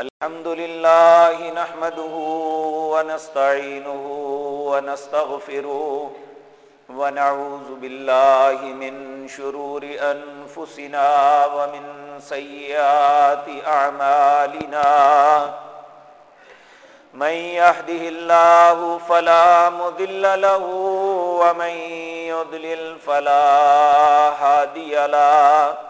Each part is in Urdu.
الحمد لله نحمده ونستعينه ونستغفره ونعوذ بالله من شرور أنفسنا ومن سيئات أعمالنا. من يهده الله فلا مذل له ومن يضلل فلا هادي له.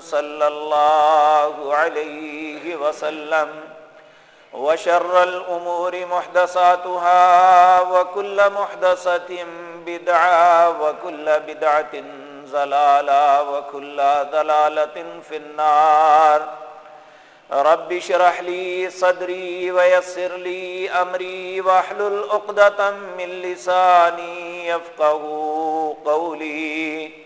صلى الله عليه وسلم وشر الأمور محدثاتها وكل محدثة بدعة وكل بدعة زلالة وكل ذلالة في النار. رب شرح لي صدري ويسر لي أمري واحلل عقدة من لساني يفقه قولي.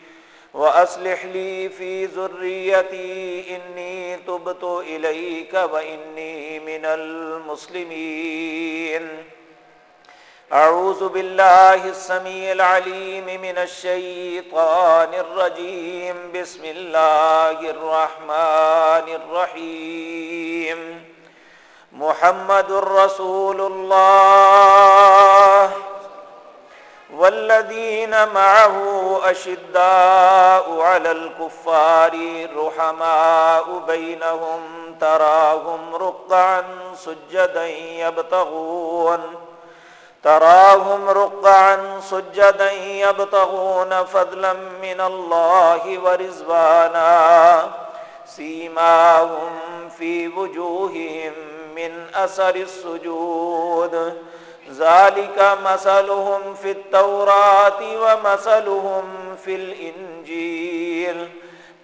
وأصلح لي في ذريتي، إني تبت إليك وإني من المسلمين. أعوذ بالله السميع العليم من الشيطان الرجيم. بسم الله الرحمن الرحيم. محمد رسول الله. والذين معه أشداء على الكفار رحماء بينهم تراهم رقعا سجدا يبتغون تراهم رقعا سجدا يبتغون فضلا من الله ورزوانا سيماهم في وجوههم من أثر السجود ذلك مثلهم في التوراة ومثلهم في الإنجيل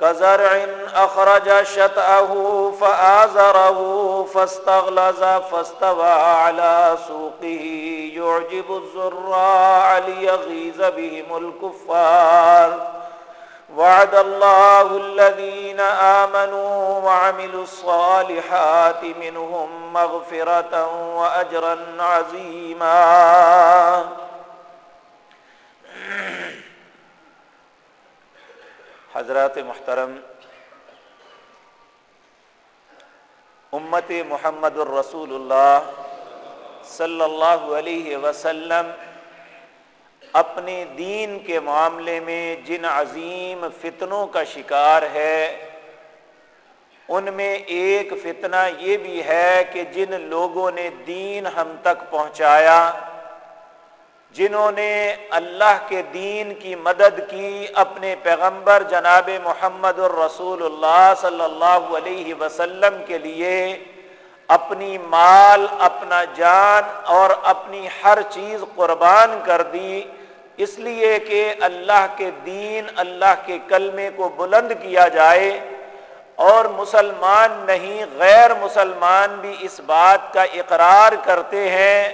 كزرع أخرج شتأه فآزره فاستغلز فاستوى على سوقه يعجب الزراع ليغيز بهم الكفار وعد الله الذين آمنوا وعملوا الصالحات منهم مغفرة وأجرا عظيما. حضرات محترم، امت محمد الرسول اللہ صلی اللہ علیہ وسلم اپنے دین کے معاملے میں جن عظیم فتنوں کا شکار ہے، ان میں ایک فتنہ یہ بھی ہے کہ جن لوگوں نے دین ہم تک پہنچایا، جنہوں نے اللہ کے دین کی مدد کی اپنے پیغمبر جناب محمد الرسول اللہ صلی اللہ علیہ وسلم کے لیے۔ اپنی مال، اپنا جان اور اپنی ہر چیز قربان کر دی۔ اس لیے کہ اللہ کے دین، اللہ کے کلمے کو بلند کیا جائے۔ اور مسلمان نہیں، غیر مسلمان بھی اس بات کا اقرار کرتے ہیں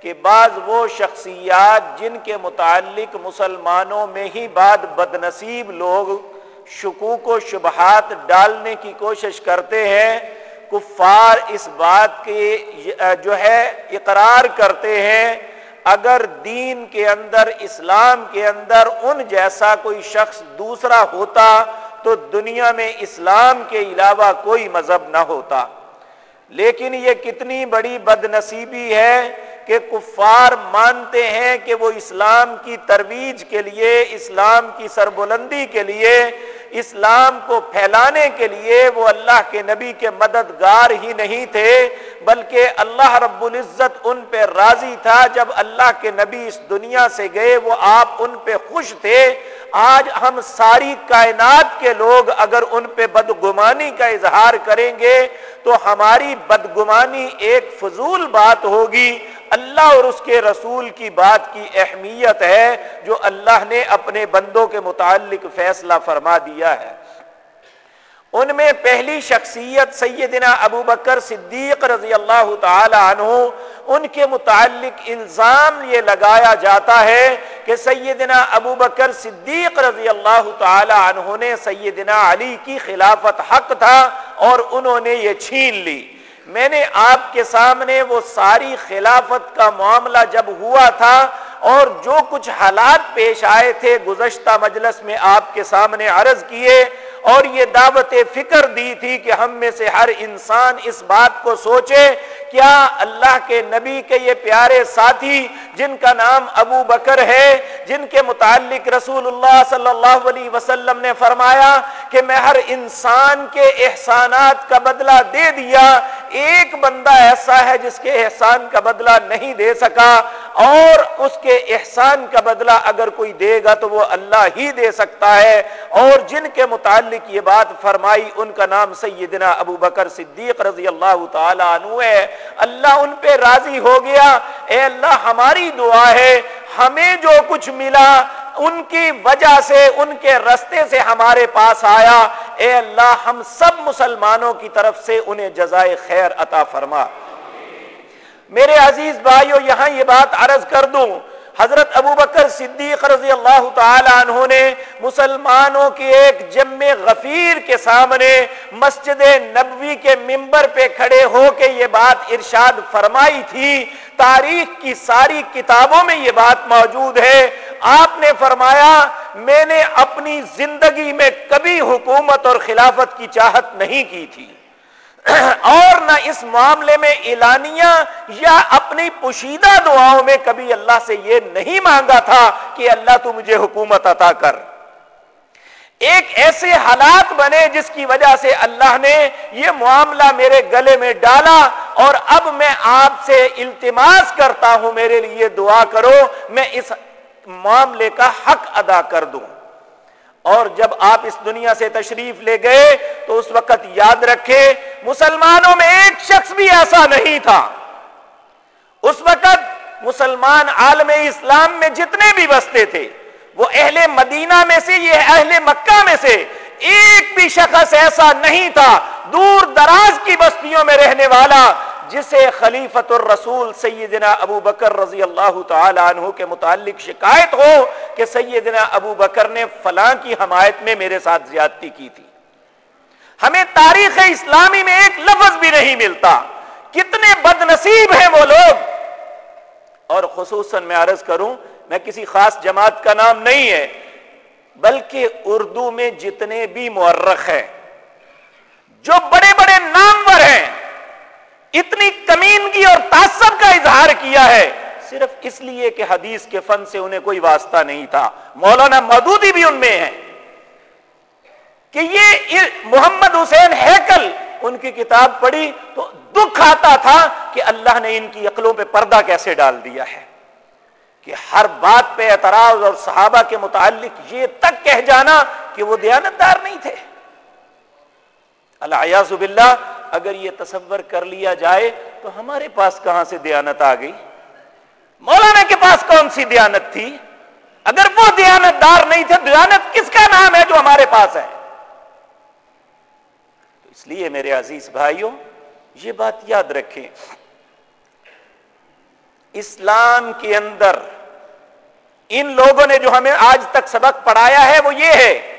کہ بعض وہ شخصیات جن کے متعلق مسلمانوں میں ہی بعد بد نصیب لوگ شکوک و شبہات ڈالنے کی کوشش کرتے ہیں کفار اس بات کے جو ہے، اقرار کرتے ہیں، اگر دین کے اندر، اسلام کے اندر ان جیسا کوئی شخص دوسرا ہوتا، تو دنیا میں اسلام کے علاوہ کوئی مذہب نہ ہوتا۔ لیکن یہ کتنی بڑی بد نصیبی ہے کہ کفار مانتے ہیں کہ وہ اسلام کی ترویج کے لیے، اسلام کی سربلندی کے لیے اسلام کو پھیلانے کے لیے وہ اللہ کے نبی کے مددگار ہی نہیں تھے، بلکہ اللہ رب العزت ان پہ راضی تھا۔ جب اللہ کے نبی اس دنیا سے گئے، وہ آپ ان پہ خوش تھے۔ آج ہم ساری کائنات کے لوگ اگر ان پہ بدگمانی کا اظہار کریں گے، تو ہماری بدگمانی ایک فضول بات ہوگی۔ اللہ اور اس کے رسول کی بات کی اہمیت ہے، جو اللہ نے اپنے بندوں کے متعلق فیصلہ فرما دیا۔ کیا ہے۔ ان میں پہلی شخصیت سیدنا ابو بکر صدیق رضی اللہ تعالی عنہ، ان کے متعلق الزام یہ لگایا جاتا ہے کہ سیدنا ابو بکر صدیق رضی اللہ تعالی عنہ نے سیدنا علی کی خلافت حق تھا اور انہوں نے یہ چھین لی۔ میں نے آپ کے سامنے وہ ساری خلافت کا معاملہ جب ہوا تھا اور جو کچھ حالات پیش آئے تھے گزشتہ مجلس میں آپ کے سامنے عرض کیے اور یہ دعوت فکر دی تھی کہ ہم میں سے ہر انسان اس بات کو سوچے، کیا اللہ کے نبی کے یہ پیارے ساتھی جن کا نام ابو بکر ہے، جن کے متعلق رسول اللہ صلی اللہ علیہ وسلم نے فرمایا کہ میں ہر انسان کے احسانات کا بدلہ دے دیا ایک بندہ ایسا ہے جس کے احسان کا بدلہ نہیں دے سکا اور اس کے احسان کا بدلہ اگر کوئی دے گا تو وہ اللہ ہی دے سکتا ہے اور جن کے متعلق یہ بات فرمائی ان کا نام سیدنا ابو بکر صدیق رضی اللہ تعالی عنہ ہے۔ اللہ ان پہ راضی ہو گیا۔ اے اللہ ہماری دعا ہے۔ ہمیں جو کچھ ملا، ان کی وجہ سے، ان کے رستے سے ہمارے پاس آیا۔ اے اللہ، ہم سب مسلمانوں کی طرف سے انہیں جزائے خیر عطا فرما۔ میرے عزیز بھائیو، یہاں یہ بات عرض کر دوں۔ حضرت ابو بکر صدیق رضی اللہ تعالی عنہ نے مسلمانوں کی ایک جم غفیر کے سامنے مسجد نبوی کے ممبر پہ کھڑے ہو کے یہ بات ارشاد فرمائی تھی۔ تاریخ کی ساری کتابوں میں یہ بات موجود ہے۔ آپ نے فرمایا، میں نے اپنی زندگی میں کبھی حکومت اور خلافت کی چاہت نہیں کی تھی۔ اور نہ اس معاملے میں اعلانیہ یا اپنی پوشیدہ دعاؤں میں کبھی اللہ سے یہ نہیں مانگا تھا کہ اللہ تو مجھے حکومت عطا کر۔ ایک ایسے حالات بنے جس کی وجہ سے اللہ نے یہ معاملہ میرے گلے میں ڈالا اور اب میں آپ سے التماس کرتا ہوں، میرے لیے دعا کرو، میں اس معاملے کا حق ادا کر دوں۔ اور جب آپ اس دنیا سے تشریف لے گئے تو اس وقت یاد رکھے، مسلمانوں میں ایک شخص بھی ایسا نہیں تھا۔ اس وقت مسلمان عالم اسلام میں جتنے بھی بستے تھے، وہ اہل مدینہ میں سے، یہ اہل مکہ میں سے ایک بھی شخص ایسا نہیں تھا۔ دور دراز کی بستیوں میں رہنے والا جسے خلیفت الرسول سیدنا ابو بکر رضی اللہ تعالی عنہ کے متعلق شکایت ہو کہ سیدنا ابو بکر نے فلاں کی حمایت میں میرے ساتھ زیادتی کی تھی۔ ہمیں تاریخ اسلامی میں ایک لفظ بھی نہیں ملتا۔ کتنے بد نصیب ہیں وہ لوگ۔ اور خصوصاً میں عرض کروں، میں کسی خاص جماعت کا نام نہیں ہے، بلکہ اردو میں جتنے بھی مورخ ہیں، جو بڑے بڑے نامور ہیں اتنی کمینگی اور تعصب کا اظہار کیا ہے۔ صرف اس لیے کہ حدیث کے فن سے انہیں کوئی واسطہ نہیں تھا۔ مولانا مودودی بھی ان میں ہے کہ یہ محمد حسین ہیکل ان کی کتاب پڑھی تو دکھ آتا تھا کہ اللہ نے ان کی عقلوں پہ پردہ کیسے ڈال دیا ہے۔ کہ ہر بات پہ اعتراض اور صحابہ کے متعلق یہ تک کہہ جانا کہ وہ دیانتدار نہیں تھے۔ اللہ باللہ اگر یہ تصور کر لیا جائے تو ہمارے پاس کہاں سے دیانت آ گئی؟ مولانا کے پاس کون سی دیانت تھی؟ اگر وہ دیانت دار نہیں تھے، دیانت کس کا نام ہے جو ہمارے پاس ہے؟ تو اس لیے میرے عزیز بھائیوں، یہ بات یاد رکھیں۔ اسلام کے اندر ان لوگوں نے جو ہمیں آج تک سبق پڑھایا ہے، وہ یہ ہے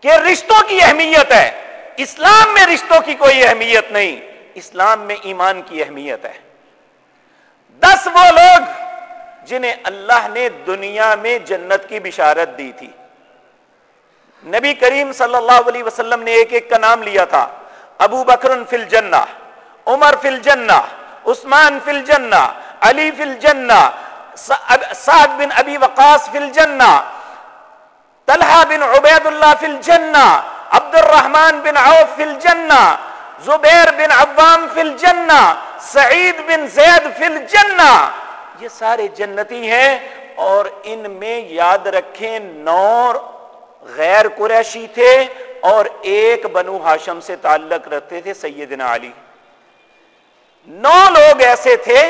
کہ رشتوں کی اہمیت ہے۔ اسلام میں رشتوں کی کوئی اہمیت نہیں، اسلام میں ایمان کی اہمیت ہے۔ دس وہ لوگ جنہیں اللہ نے دنیا میں جنت کی بشارت دی تھی۔ نبی کریم صلی اللہ علیہ وسلم نے ایک ایک کا نام لیا تھا۔ ابو بکر فل جنا عمر فل جنا عثمان فل جنا علی فل جنا سعد بن ابی وقاص فل جنا طلحہ بن عبید اللہ فی الجنہ عبد الرحمن بن عوف فی الجنہ، زبیر بن عوام فی الجنہ، سعید بن زید فی الجنہ۔ یہ سارے جنتی ہیں اور ان میں یاد رکھیں نور غیر قریشی تھے اور ایک بنو ہاشم سے تعلق رکھتے تھے سیدنا علی۔ نو لوگ ایسے تھے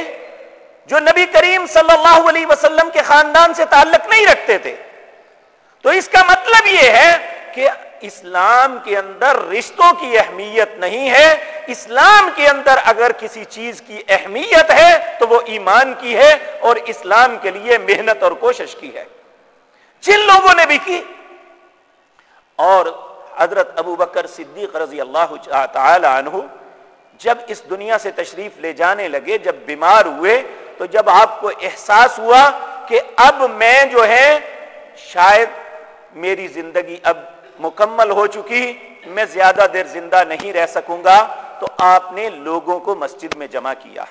جو نبی کریم صلی اللہ علیہ وسلم کے خاندان سے تعلق نہیں رکھتے تھے۔ تو اس کا مطلب یہ ہے کہ اسلام کے اندر رشتوں کی اہمیت نہیں ہے۔ اسلام کے اندر اگر کسی چیز کی اہمیت ہے تو وہ ایمان کی ہے اور اسلام کے لیے محنت اور کوشش کی ہے۔ جن لوگوں نے بھی کی۔ اور حضرت ابو بکر صدیق رضی اللہ تعالی عنہ جب اس دنیا سے تشریف لے جانے لگے، جب بیمار ہوئے، تو جب آپ کو احساس ہوا کہ اب میں جو ہے، شاید میری زندگی اب مکمل ہو چکی، میں زیادہ دیر زندہ نہیں رہ سکوں گا، تو آپ نے لوگوں کو مسجد میں جمع کیا۔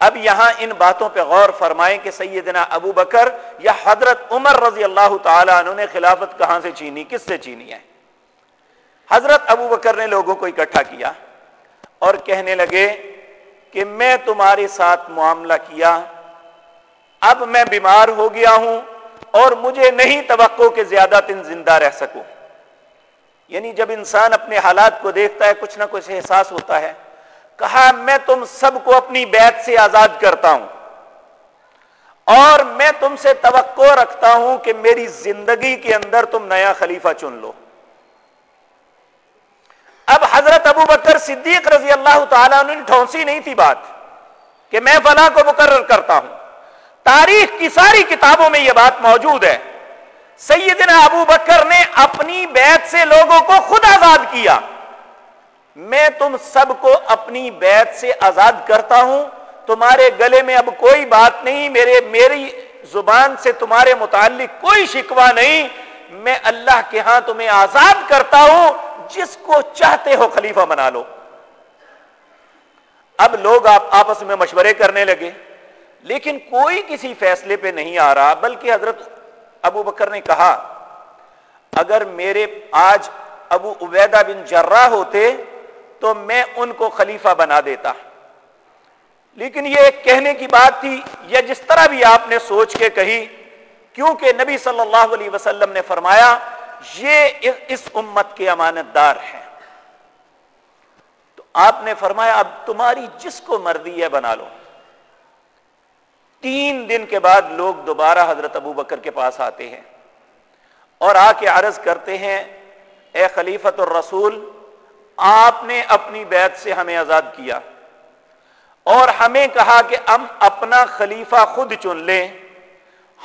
اب یہاں ان باتوں پہ غور فرمائیں کہ سیدنا ابو بکر یا حضرت عمر رضی اللہ تعالیٰ عنہ نے خلافت کہاں سے چینی، کس سے چینی ہے؟ حضرت ابو بکر نے لوگوں کو اکٹھا کیا اور کہنے لگے کہ میں تمہارے ساتھ معاملہ کیا، اب میں بیمار ہو گیا ہوں اور مجھے نہیں توقع کہ زیادہ دن زندہ رہ سکوں۔ یعنی جب انسان اپنے حالات کو دیکھتا ہے، کچھ نہ کچھ احساس ہوتا ہے، کہا، میں تم سب کو اپنی بیت سے آزاد کرتا ہوں، اور میں تم سے توقع رکھتا ہوں کہ میری زندگی کے اندر تم نیا خلیفہ چن لو۔ اب حضرت ابو بکر صدیق رضی اللہ تعالیٰ نے ٹھونسی نہیں تھی بات کہ میں فلاں کو مقرر کرتا ہوں۔ تاریخ کی ساری کتابوں میں یہ بات موجود ہے۔ سیدنا ابو بکر نے اپنی بیت سے لوگوں کو خود آزاد کیا۔ میں تم سب کو اپنی بیت سے آزاد کرتا ہوں۔ تمہارے گلے میں اب کوئی بات نہیں، میرے، میری زبان سے تمہارے متعلق کوئی شکوا نہیں۔ میں اللہ کے ہاں تمہیں آزاد کرتا ہوں، جس کو چاہتے ہو خلیفہ بنا لو۔ اب لوگ آپ، آپس میں مشورے کرنے لگے۔ لیکن کوئی کسی فیصلے پہ نہیں آ رہا، بلکہ حضرت ابو بکر نے کہا، اگر میرے آج ابو عبیدہ بن جرہ ہوتے تو میں ان کو خلیفہ بنا دیتا۔ لیکن یہ ایک کہنے کی بات تھی، یا جس طرح بھی آپ نے سوچ کے کہی، کیونکہ نبی صلی اللہ علیہ وسلم نے فرمایا، یہ اس امت کے امانت دار ہیں۔ تو آپ نے فرمایا، اب تمہاری جس کو مرضی ہے بنا لو۔ تین دن کے بعد لوگ دوبارہ حضرت ابو بکر کے پاس آتے ہیں اور آ کے عرض کرتے ہیں، اے خلیفت الرسول، آپ نے اپنی بیت سے ہمیں آزاد کیا اور ہمیں کہا کہ ہم اپنا خلیفہ خود چن لیں۔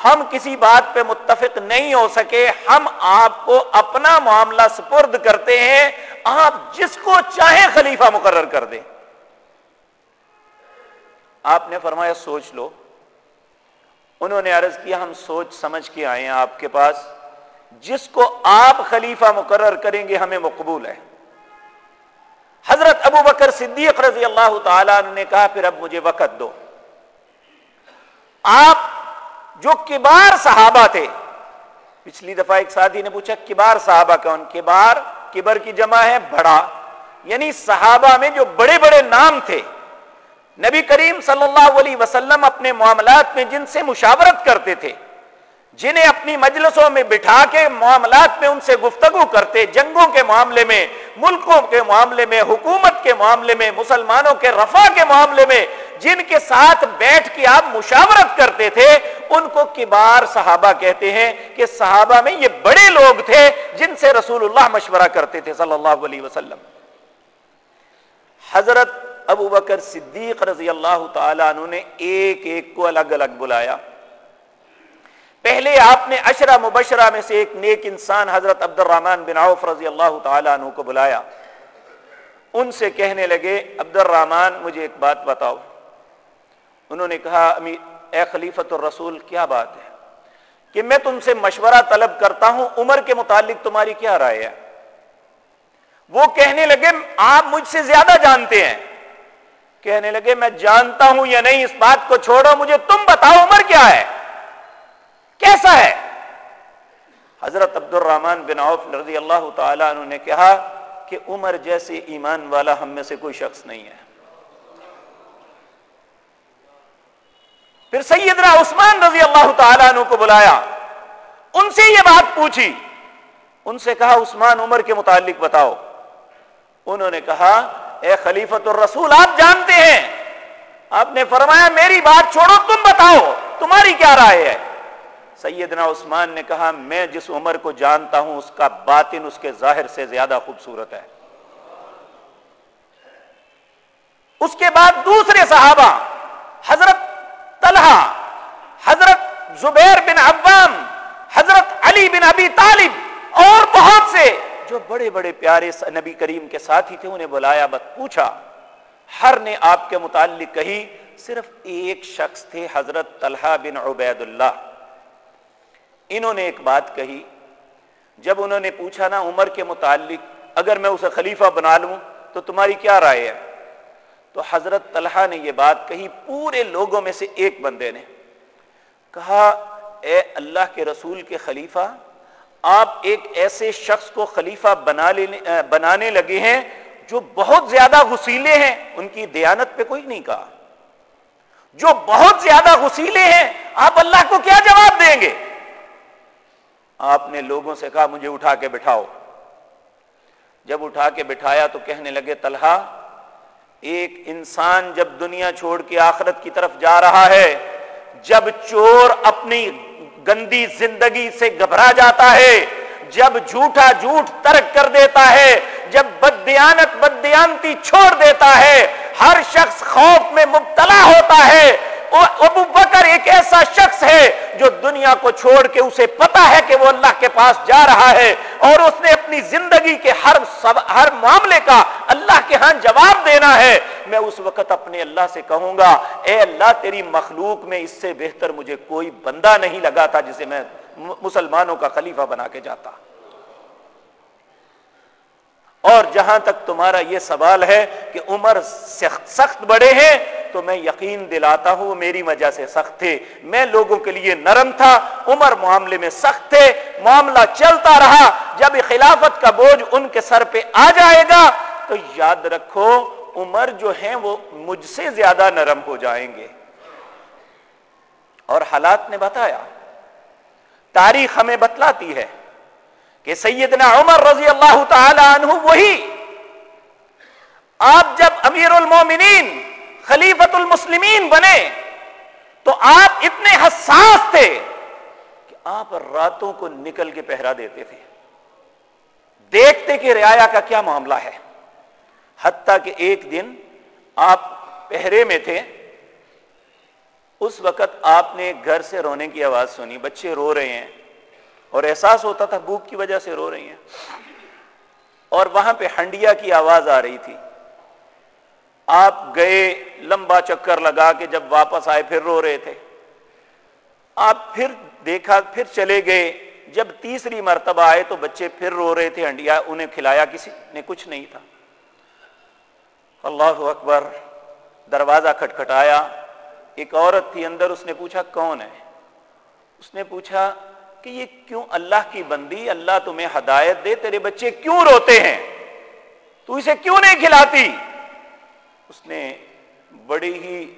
ہم کسی بات پہ متفق نہیں ہو سکے، ہم آپ کو اپنا معاملہ سپرد کرتے ہیں، آپ جس کو چاہیں خلیفہ مقرر کر دیں۔ آپ نے فرمایا، سوچ لو۔ انہوں نے عرض کیا، ہم سوچ سمجھ کے آئے ہیں آپ کے پاس۔ جس کو آپ خلیفہ مقرر کریں گے، ہمیں مقبول ہے۔ حضرت ابو بکر صدیق رضی اللہ تعالیٰ نے کہا، پھر اب مجھے وقت دو۔ آپ جو کبار صحابہ تھے، پچھلی دفعہ ایک ساتھی نے پوچھا، کبار صحابہ کون؟ کبار، کبر کی جمع ہے، بڑا۔ یعنی صحابہ میں جو بڑے بڑے نام تھے نبی کریم صلی اللہ علیہ وسلم اپنے معاملات میں جن سے مشاورت کرتے تھے، جنہیں اپنی مجلسوں میں بٹھا کے معاملات میں ان سے گفتگو کرتے، جنگوں کے معاملے میں، ملکوں کے معاملے میں، حکومت کے معاملے میں، مسلمانوں کے رفع کے معاملے میں، جن کے ساتھ بیٹھ کے آپ مشاورت کرتے تھے، ان کو کبار صحابہ کہتے ہیں کہ صحابہ میں یہ بڑے لوگ تھے جن سے رسول اللہ مشورہ کرتے تھے صلی اللہ علیہ وسلم۔ حضرت ابو بکر صدیق رضی اللہ تعالیٰ عنہ نے ایک ایک کو الگ الگ بلایا۔ پہلے آپ نے اشرا مبشرہ میں سے ایک نیک انسان حضرت عبد الرحمن بن عوف رضی اللہ تعالیٰ عنہ کو بلایا۔ ان سے کہنے لگے عبد الرحمن مجھے ایک بات بتاؤ۔ انہوں نے کہا اے خلیفت الرسول، کیا بات ہے؟ کہ میں تم سے مشورہ طلب کرتا ہوں، عمر کے متعلق تمہاری کیا رائے ہے؟ وہ کہنے لگے، آپ مجھ سے زیادہ جانتے ہیں۔ کہنے لگے، میں جانتا ہوں یا نہیں اس بات کو چھوڑو، مجھے تم بتاؤ عمر کیا ہے؟ کیسا ہے؟ حضرت عبد الرحمان بن عوف رضی اللہ تعالیٰ عنہ نے کہا کہ عمر جیسے ایمان والا ہم میں سے کوئی شخص نہیں ہے۔ پھر سیدنا عثمان رضی اللہ تعالیٰ عنہ کو بلایا، ان سے یہ بات پوچھی۔ ان سے کہا، عثمان، عمر کے متعلق بتاؤ۔ انہوں نے کہا اے خلیفت الرسول، آپ جانتے ہیں۔ آپ نے فرمایا، میری بات چھوڑو، تم بتاؤ، تمہاری کیا رائے ہے؟ سیدنا عثمان نے کہا، میں جس عمر کو جانتا ہوں، اس کا باطن اس کے ظاہر سے زیادہ خوبصورت ہے۔ اس کے بعد دوسرے صحابہ، حضرت طلحہ، حضرت زبیر بن عبام حضرت علی بن ابی طالب اور بہت سے جو بڑے بڑے پیارے نبی کریم کے ساتھی تھے انہیں بلایا بت پوچھا، ہر نے آپ کے متعلق کہی، صرف ایک شخص تھے حضرت طلحہ بن عبید اللہ انہوں نے ایک بات کہی، جب انہوں نے پوچھا نا عمر کے متعلق، اگر میں اسے خلیفہ بنا لوں تو تمہاری کیا رائے ہے؟ تو حضرت طلحہ نے یہ بات کہی، پورے لوگوں میں سے ایک بندے نے کہا، اے اللہ کے رسول کے خلیفہ آپ ایک ایسے شخص کو خلیفہ بنا لینے بنانے لگے ہیں جو بہت زیادہ غسیلے ہیں۔ ان کی دیانت پہ کوئی نہیں کہا۔ جو بہت زیادہ غسیلے ہیں، آپ اللہ کو کیا جواب دیں گے؟ آپ نے لوگوں سے کہا، مجھے اٹھا کے بٹھاؤ۔ جب اٹھا کے بٹھایا تو کہنے لگے، طلحہ، ایک انسان جب دنیا چھوڑ کے آخرت کی طرف جا رہا ہے، جب چور اپنی گندی زندگی سے گھبرا جاتا ہے۔ جب جھوٹا جھوٹ ترک کر دیتا ہے، جب بدیانت بدیانتی چھوڑ دیتا ہے، ہر شخص خوف میں مبتلا ہوتا ہے۔ ابو بکر ایک ایسا شخص ہے جو دنیا کو چھوڑ کے اسے پتا ہے کہ وہ اللہ کے پاس جا رہا ہے اور اس نے اپنی زندگی کے ہر سب ہر معاملے کا اللہ کے ہاں جواب دینا ہے۔ میں اس وقت اپنے اللہ سے کہوں گا، اے اللہ تیری مخلوق میں اس سے بہتر مجھے کوئی بندہ نہیں لگا تھا جسے میں مسلمانوں کا خلیفہ بنا کے جاتا۔ اور جہاں تک تمہارا یہ سوال ہے کہ عمر سخت سخت بڑے ہیں تو میں یقین دلاتا ہوں میری وجہ سے سخت تھے۔ میں لوگوں کے لیے نرم تھا، عمر معاملے میں سخت تھے، معاملہ چلتا رہا۔ جب خلافت کا بوجھ ان کے سر پہ آ جائے گا تو یاد رکھو، عمر جو ہیں وہ مجھ سے زیادہ نرم ہو جائیں گے۔ اور حالات نے بتایا، تاریخ ہمیں بتلاتی ہے کہ سیدنا عمر رضی اللہ تعالی عنہ وہی، آپ جب امیر المومنین خلیفت المسلمین بنے، تو آپ اتنے حساس تھے کہ آپ راتوں کو نکل کے پہرا دیتے تھے۔ دیکھتے کہ رعایا کا کیا معاملہ ہے۔ حتیٰ کہ ایک دن آپ پہرے میں تھے، اس وقت آپ نے گھر سے رونے کی آواز سنی۔ بچے رو رہے ہیں اور احساس ہوتا تھا بھوک کی وجہ سے رو رہی ہیں۔ اور وہاں پہ ہنڈیا کی آواز آ رہی تھی۔ آپ گئے لمبا چکر لگا کے جب واپس آئے پھر رو رہے تھے۔ آپ پھر دیکھا، پھر چلے گئے۔ جب تیسری مرتبہ آئے تو بچے پھر رو رہے تھے۔ ہنڈیا انہیں کھلایا، کسی نے کچھ نہیں تھا۔ اللہ اکبر، دروازہ کھٹکھٹایا۔ ایک عورت تھی اندر، اس نے پوچھا، کون ہے؟ اس نے پوچھا کہ یہ کیوں اللہ کی بندی، اللہ تمہیں ہدایت دے؟ تیرے بچے کیوں روتے ہیں؟ تو اسے کیوں نہیں کھلاتی؟ اس نے بڑی ہی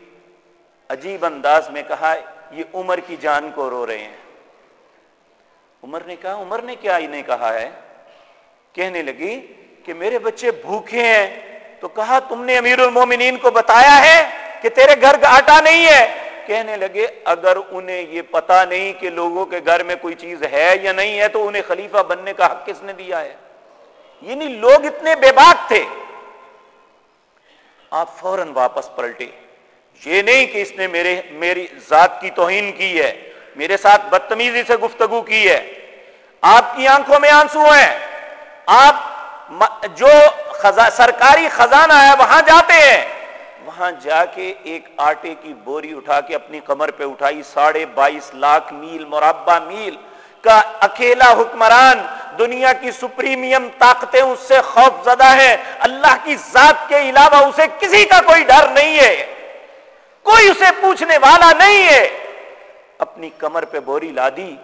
عجیب انداز میں کہا، یہ عمر کی جان کو رو رہے ہیں۔ عمر نے کہا، عمر نے کیا انہیں کہا ہے؟ کہنے لگی کہ میرے بچے بھوکے ہیں۔ تو کہا، تم نے امیر المومنین کو بتایا ہے کہ تیرے گھر کا آٹا نہیں ہے۔ کہنے لگے، اگر انہیں یہ پتا نہیں کہ لوگوں کے گھر میں کوئی چیز ہے یا نہیں ہے، تو انہیں خلیفہ بننے کا حق کس نے دیا ہے؟ یعنی لوگ اتنے بے باک تھے۔ آپ فوراً واپس پلٹے۔ یہ نہیں کہ اس نے میرے میری ذات کی توہین کی ہے، میرے ساتھ بدتمیزی سے گفتگو کی ہے۔ آپ کی آنکھوں میں آنسو ہیں۔ آپ جو سرکاری خزانہ ہے، وہاں جاتے ہیں۔ وہاں جا کے ایک آٹے کی بوری اٹھا کے اپنی کمر پہ اٹھائی، ساڑھے بائیس لاکھ میل، مربع میل۔ کا اکیلا حکمران دنیا کی سپریمیم طاقتیں اس سے خوف زدہ ہے اللہ کی ذات کے علاوہ اسے کسی کا کوئی ڈر نہیں ہے۔ کوئی اسے پوچھنے والا نہیں ہے۔ اپنی کمر پہ بوری لا دی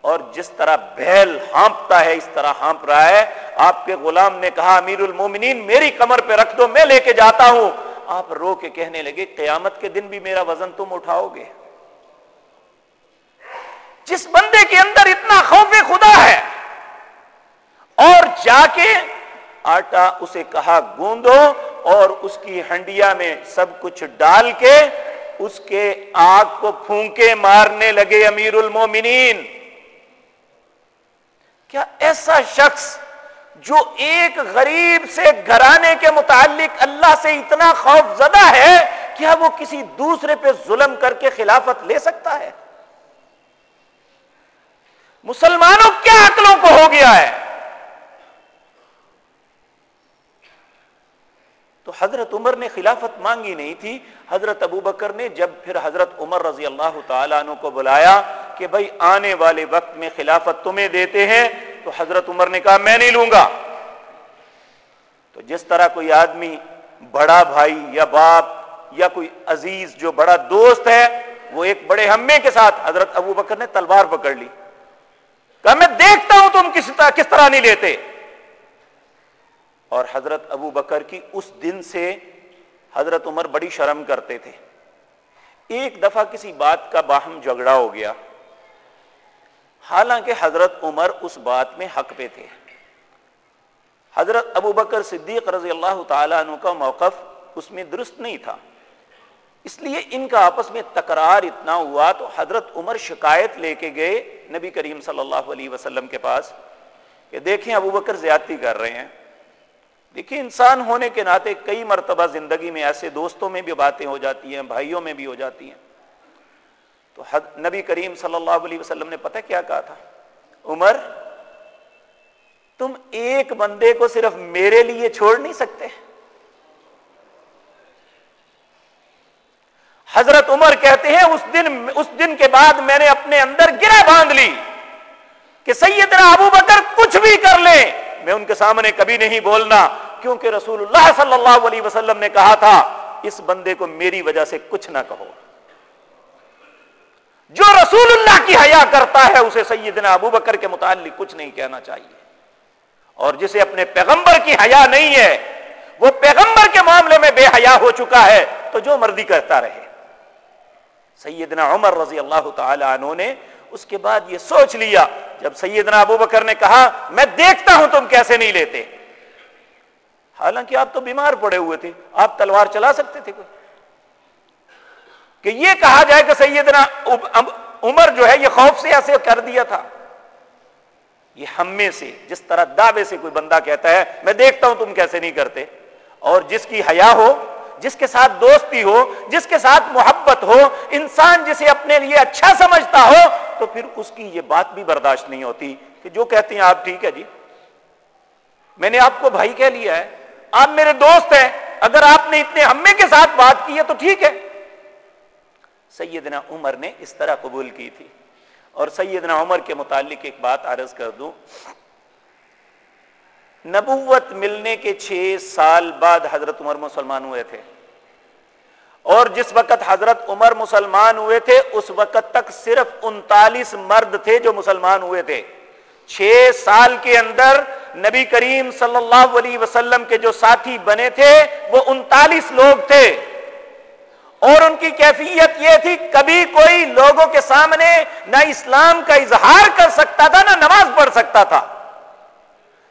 اور جس طرح بیل ہانپتا ہے، اس طرح ہانپ رہا ہے۔ آپ کے غلام نے کہا، امیر المومنین، میری کمر پہ رکھ دو، میں لے کے جاتا ہوں۔ آپ رو کے کہنے لگے، قیامت کے دن بھی میرا وزن تم اٹھاؤ گے۔ جس بندے کے اندر اتنا خوف خدا ہے، اور جا کے آٹا اسے کہا، گوندو، اور اس کی ہنڈیا میں سب کچھ ڈال کے اس کے آگ کو پھونکے مارنے لگے امیر المومنین۔ کیا ایسا شخص جو ایک غریب سے گھرانے کے متعلق اللہ سے اتنا خوف زدہ ہے، کیا وہ کسی دوسرے پہ ظلم کر کے خلافت لے سکتا ہے؟ مسلمانوں کیا عقلوں کو ہو گیا ہے۔ تو حضرت عمر نے خلافت مانگی نہیں تھی۔ حضرت ابو بکر نے جب پھر حضرت عمر رضی اللہ تعالیٰ عنہ کو بلایا کہ بھائی آنے والے وقت میں خلافت تمہیں دیتے ہیں، تو حضرت عمر نے کہا میں نہیں لوں گا۔ تو جس طرح کوئی آدمی بڑا بھائی یا باپ یا کوئی عزیز جو بڑا دوست ہے، وہ ایک بڑے ہمے کے ساتھ حضرت ابو بکر نے تلوار پکڑ لی۔ کہا میں دیکھتا ہوں تم کس طرح کس طرح نہیں لیتے۔ اور حضرت ابو بکر کی اس دن سے حضرت عمر بڑی شرم کرتے تھے۔ ایک دفعہ کسی بات کا باہم جھگڑا ہو گیا۔ حالانکہ حضرت عمر اس بات میں حق پہ تھے۔ حضرت ابو بکر صدیق رضی اللہ تعالیٰ عنہ کا موقف اس میں درست نہیں تھا۔ اس لیے ان کا آپس میں تکرار اتنا ہوا تو حضرت عمر شکایت لے کے گئے نبی کریم صلی اللہ علیہ وسلم کے پاس کہ دیکھیں ابو بکر زیادتی کر رہے ہیں۔ دیکھیے انسان ہونے کے ناطے کئی مرتبہ زندگی میں ایسے دوستوں میں بھی باتیں ہو جاتی ہیں، بھائیوں میں بھی ہو جاتی ہیں۔ تو حد نبی کریم صلی اللہ علیہ وسلم نے پتہ کیا کہا تھا؟ عمر، تم ایک بندے کو صرف میرے لیے چھوڑ نہیں سکتے۔ حضرت عمر کہتے ہیں، اس دن اس دن کے بعد میں نے اپنے اندر گرہ باندھ لی کہ سیدنا ابو بکر کچھ بھی کر لیں۔ میں ان کے سامنے کبھی نہیں بولنا، کیونکہ رسول اللہ صلی اللہ علیہ وسلم نے کہا تھا، اس بندے کو میری وجہ سے کچھ نہ کہو۔ جو رسول اللہ کی حیا کرتا ہے، اسے سیدنا ابو بکر کے متعلق کچھ نہیں کہنا چاہیے۔ اور جسے اپنے پیغمبر کی حیا نہیں ہے، وہ پیغمبر کے معاملے میں بے حیا ہو چکا ہے، تو جو مردی کرتا رہے۔ سیدنا عمر رضی اللہ تعالی عنہ نے اس کے بعد یہ سوچ لیا، جب سیدنا ابو بکر نے کہا، میں دیکھتا ہوں تم کیسے نہیں لیتے۔ حالانکہ آپ تو بیمار پڑے ہوئے تھے، آپ تلوار چلا سکتے تھے کوئی۔ کہ یہ کہا جائے کہ سیدنا عمر جو ہے، یہ خوف سے ایسے کر دیا تھا۔ یہ ہمیں سے، جس طرح دعوے سے کوئی بندہ کہتا ہے، میں دیکھتا ہوں تم کیسے نہیں کرتے۔ اور جس کی حیا ہو جس کے ساتھ دوستی ہو، جس کے ساتھ محبت ہو، انسان جسے اپنے لیے اچھا سمجھتا ہو، تو پھر اس کی یہ بات بھی برداشت نہیں ہوتی کہ جو کہتے ہیں آپ ٹھیک ہے جی۔ میں نے آپ کو بھائی کہہ لیا ہے، آپ میرے دوست ہیں، اگر آپ نے اتنے ہمے کے ساتھ بات کی ہے تو ٹھیک ہے۔ سیدنا عمر نے اس طرح قبول کی تھی۔ اور سیدنا عمر کے متعلق ایک بات عرض کر دوں۔ نبوت ملنے کے چھ سال بعد حضرت عمر مسلمان ہوئے تھے۔ اور جس وقت حضرت عمر مسلمان ہوئے تھے، اس وقت تک صرف انتالیس مرد تھے جو مسلمان ہوئے تھے۔ چھ سال کے اندر نبی کریم صلی اللہ علیہ وسلم کے جو ساتھی بنے تھے، وہ انتالیس لوگ تھے۔ اور ان کی کیفیت یہ تھی، کبھی کوئی لوگوں کے سامنے نہ اسلام کا اظہار کر سکتا تھا، نہ نماز پڑھ سکتا تھا۔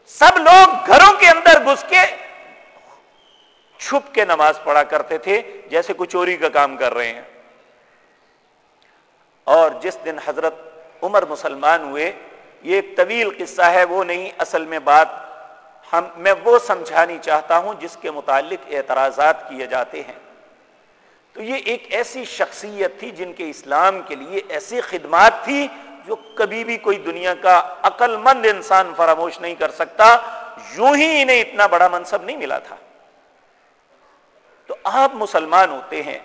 سب لوگ گھروں کے اندر گھس کے چھپ کے نماز پڑھا کرتے تھے، جیسے کوئی چوری کا کام کر رہے ہیں۔ اور جس دن حضرت عمر مسلمان ہوئے، یہ ایک طویل قصہ ہے، وہ نہیں، اصل میں بات ہم، میں وہ سمجھانی چاہتا ہوں جس کے متعلق اعتراضات کیے جاتے ہیں۔ تو یہ ایک ایسی شخصیت تھی جن کے اسلام کے لیے ایسی خدمات تھی جو کبھی بھی کوئی دنیا کا عقل مند انسان فراموش نہیں کر سکتا، یوں ہی انہیں اتنا بڑا منصب نہیں ملا تھا۔ تو آپ مسلمان ہوتے ہیں۔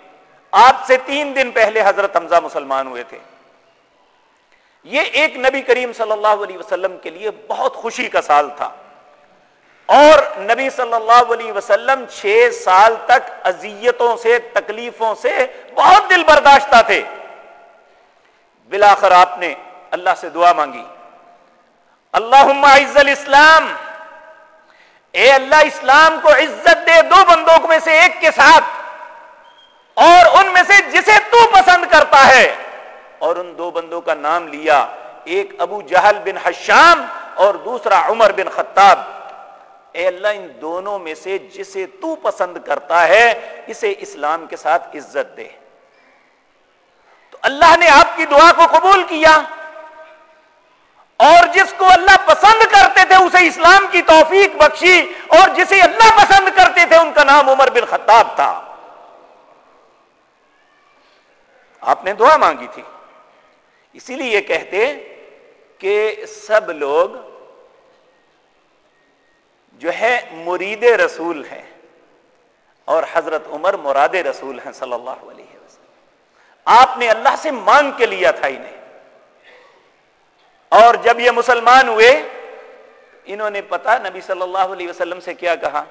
آپ سے تین دن پہلے حضرت حمزہ مسلمان ہوئے تھے۔ یہ ایک نبی کریم صلی اللہ علیہ وسلم کے لیے بہت خوشی کا سال تھا۔ اور نبی صلی اللہ علیہ وسلم چھ سال تک اذیتوں سے، تکلیفوں سے بہت دل برداشتہ تھے۔ بلاخر آپ نے اللہ سے دعا مانگی۔ اللہ عز الاسلام۔ اے اللہ اسلام کو عزت دے دو بندوں میں سے ایک کے ساتھ اور ان میں سے جسے تو پسند کرتا ہے اور ان دو بندوں کا نام لیا ایک ابو جہل بن حشام اور دوسرا عمر بن خطاب۔ اے اللہ، ان دونوں میں سے جسے تو پسند کرتا ہے، اسے اسلام کے ساتھ عزت دے۔ تو اللہ نے آپ کی دعا کو قبول کیا۔ اور جس کو اللہ پسند کرتے تھے اسے اسلام کی توفیق بخشی اور جسے اللہ پسند کرتے تھے ان کا نام عمر بن خطاب تھا۔ آپ نے دعا مانگی تھی۔ اسی لیے یہ کہتے کہ سب لوگ جو ہے مرید رسول ہیں اور حضرت عمر مراد رسول ہیں صلی اللہ علیہ وسلم۔ آپ نے اللہ سے مانگ کے لیا تھا انہیں۔ اور جب یہ مسلمان ہوئے، انہوں نے پتا نبی صلی اللہ علیہ وسلم سے کیا کہا؟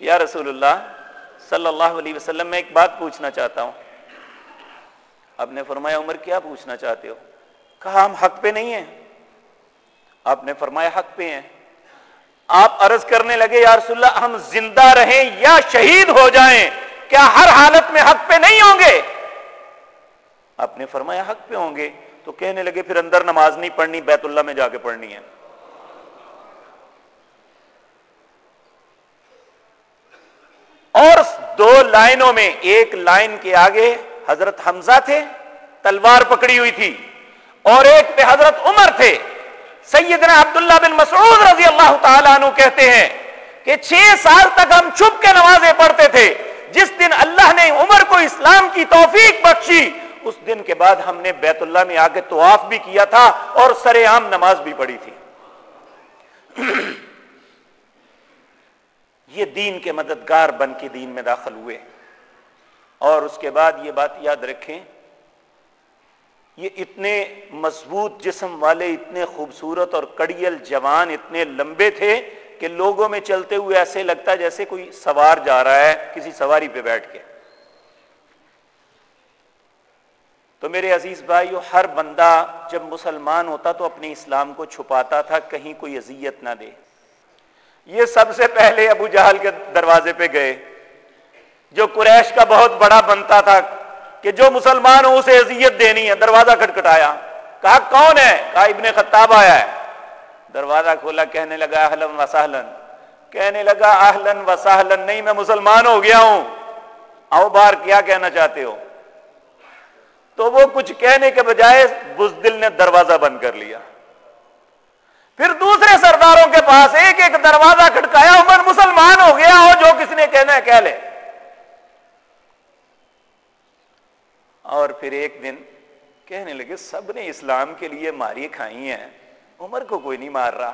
یا رسول اللہ، صلی اللہ علیہ وسلم، میں ایک بات پوچھنا چاہتا ہوں۔ آپ نے فرمایا، عمر، کیا پوچھنا چاہتے ہو؟ کہا، ہم حق پہ نہیں ہیں۔ آپ نے فرمایا، حق پہ ہیں۔ آپ عرض کرنے لگے، یا رسول اللہ، ہم زندہ رہیں یا شہید ہو جائیں، کیا ہر حالت میں حق پہ نہیں ہوں گے؟ آپ نے فرمایا، حق پہ ہوں گے۔ تو کہنے لگے پھر اندر نماز نہیں پڑھنی، بیت اللہ میں جا کے پڑھنی ہے۔ اور دو لائنوں میں، ایک لائن کے آگے حضرت حمزہ تھے، تلوار پکڑی ہوئی تھی، اور ایک پہ حضرت عمر تھے۔ سیدنا عبداللہ بن مسعود رضی اللہ تعالیٰ عنہ کہتے ہیں کہ چھ سال تک ہم چھپ کے نمازیں پڑھتے تھے، جس دن اللہ نے عمر کو اسلام کی توفیق بخشی اس دن کے بعد ہم نے بیت اللہ میں آگے طواف بھی کیا تھا اور سر عام نماز بھی پڑھی تھی۔ یہ دین کے مددگار بن کے دین میں داخل ہوئے۔ اور اس کے بعد یہ بات یاد رکھیں، یہ اتنے مضبوط جسم والے، اتنے خوبصورت اور کڑیل جوان، اتنے لمبے تھے کہ لوگوں میں چلتے ہوئے ایسے لگتا جیسے کوئی سوار جا رہا ہے، کسی سواری پہ بیٹھ کے۔ تو میرے عزیز بھائیو، ہر بندہ جب مسلمان ہوتا تو اپنے اسلام کو چھپاتا تھا، کہیں کوئی اذیت نہ دے۔ یہ سب سے پہلے ابو جہل کے دروازے پہ گئے۔ جو قریش کا بہت بڑا بنتا تھا کہ جو مسلمان ہو اسے اذیت دینی ہے، دروازہ کھٹکھٹایا کہا، کون ہے؟ کہا، ابن خطاب آیا ہے۔ دروازہ کھولا، کہنے لگا اہلن وسہلن کہنے لگا اہلن وسہلن نہیں، میں مسلمان ہو گیا ہوں۔ آؤ بار کیا کہنا چاہتے ہو؟ تو وہ کچھ کہنے کے بجائے بزدل نے دروازہ بند کر لیا۔ پھر دوسرے سرداروں کے پاس ایک ایک دروازہ کھٹکایا عمر مسلمان ہو گیا ہو جو کس نے کہنا ہے کہہ لے۔ اور پھر ایک دن کہنے لگے، سب نے اسلام کے لیے ماری کھائی ہیں، عمر کو کوئی نہیں مار رہا۔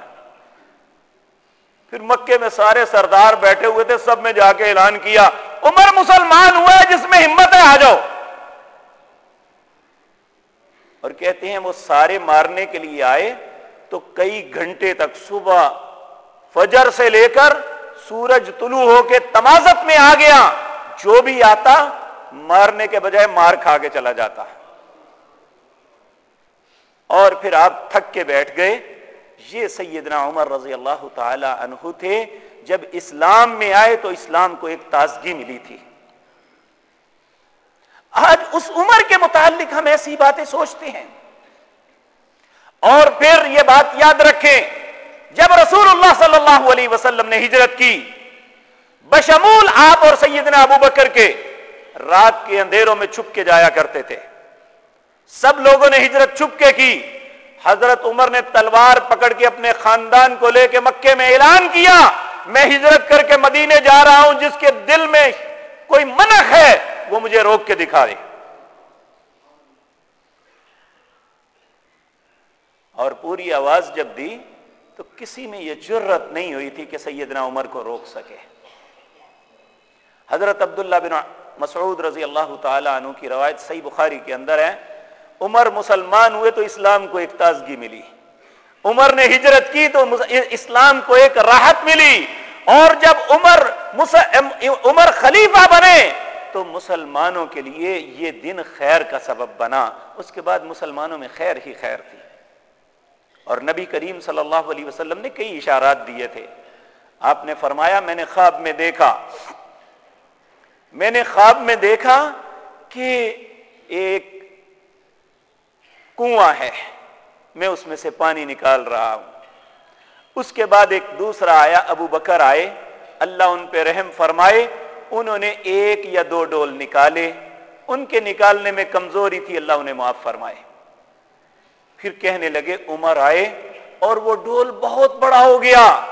پھر مکے میں سارے سردار بیٹھے ہوئے تھے، سب میں جا کے اعلان کیا، عمر مسلمان ہوا ہے، جس میں ہمت ہے، آ جاؤ۔ اور کہتے ہیں وہ سارے مارنے کے لیے آئے تو کئی گھنٹے تک صبح فجر سے لے کر سورج طلوع ہو کے تمازت میں آ گیا، جو بھی آتا مارنے کے بجائے مار کھا کے چلا جاتا۔ اور پھر آپ تھک کے بیٹھ گئے۔ یہ سیدنا عمر رضی اللہ تعالی عنہ تھے۔ جب اسلام میں آئے تو اسلام کو ایک تازگی ملی تھی۔ آج اس عمر کے متعلق ہم ایسی باتیں سوچتے ہیں۔ اور پھر یہ بات یاد رکھیں، جب رسول اللہ صلی اللہ علیہ وسلم نے ہجرت کی، بشمول آپ اور سیدنا ابو بکر کے رات کے اندھیروں میں چھپ کے جایا کرتے تھے۔ سب لوگوں نے ہجرت چھپ کے کی۔ حضرت عمر نے تلوار پکڑ کے اپنے خاندان کو لے کے مکے میں اعلان کیا، میں ہجرت کر کے مدینے جا رہا ہوں جس کے دل میں کوئی منخ ہے۔ وہ مجھے روک کے دکھا دے اور پوری آواز جب دی تو کسی میں یہ جرت نہیں ہوئی تھی کہ سیدنا عمر کو روک سکے۔ حضرت عبداللہ بن مسعود رضی اللہ تعالی عنہ کی روایت صحیح بخاری کے اندر ہے۔ عمر مسلمان ہوئے تو اسلام کو ایک تازگی ملی۔ عمر نے ہجرت کی تو اسلام کو ایک راحت ملی۔ اور جب عمر عمر خلیفہ بنے تو مسلمانوں کے لیے یہ دن خیر کا سبب بنا۔ اس کے بعد مسلمانوں میں خیر ہی خیر تھی۔ اور نبی کریم صلی اللہ علیہ وسلم نے کئی اشارات دیے تھے۔ آپ نے فرمایا، میں نے خواب میں دیکھا۔ میں نے خواب میں دیکھا کہ ایک کنواں ہے۔ میں اس میں سے پانی نکال رہا ہوں۔ اس کے بعد ایک دوسرا آیا، ابو بکر آئے۔ اللہ ان پہ رحم فرمائے۔ انہوں نے ایک یا دو ڈول نکالے۔ ان کے نکالنے میں کمزوری تھی، اللہ انہیں معاف فرمائے۔ پھر کہنے لگے، عمر آئے اور وہ ڈول بہت بڑا ہو گیا۔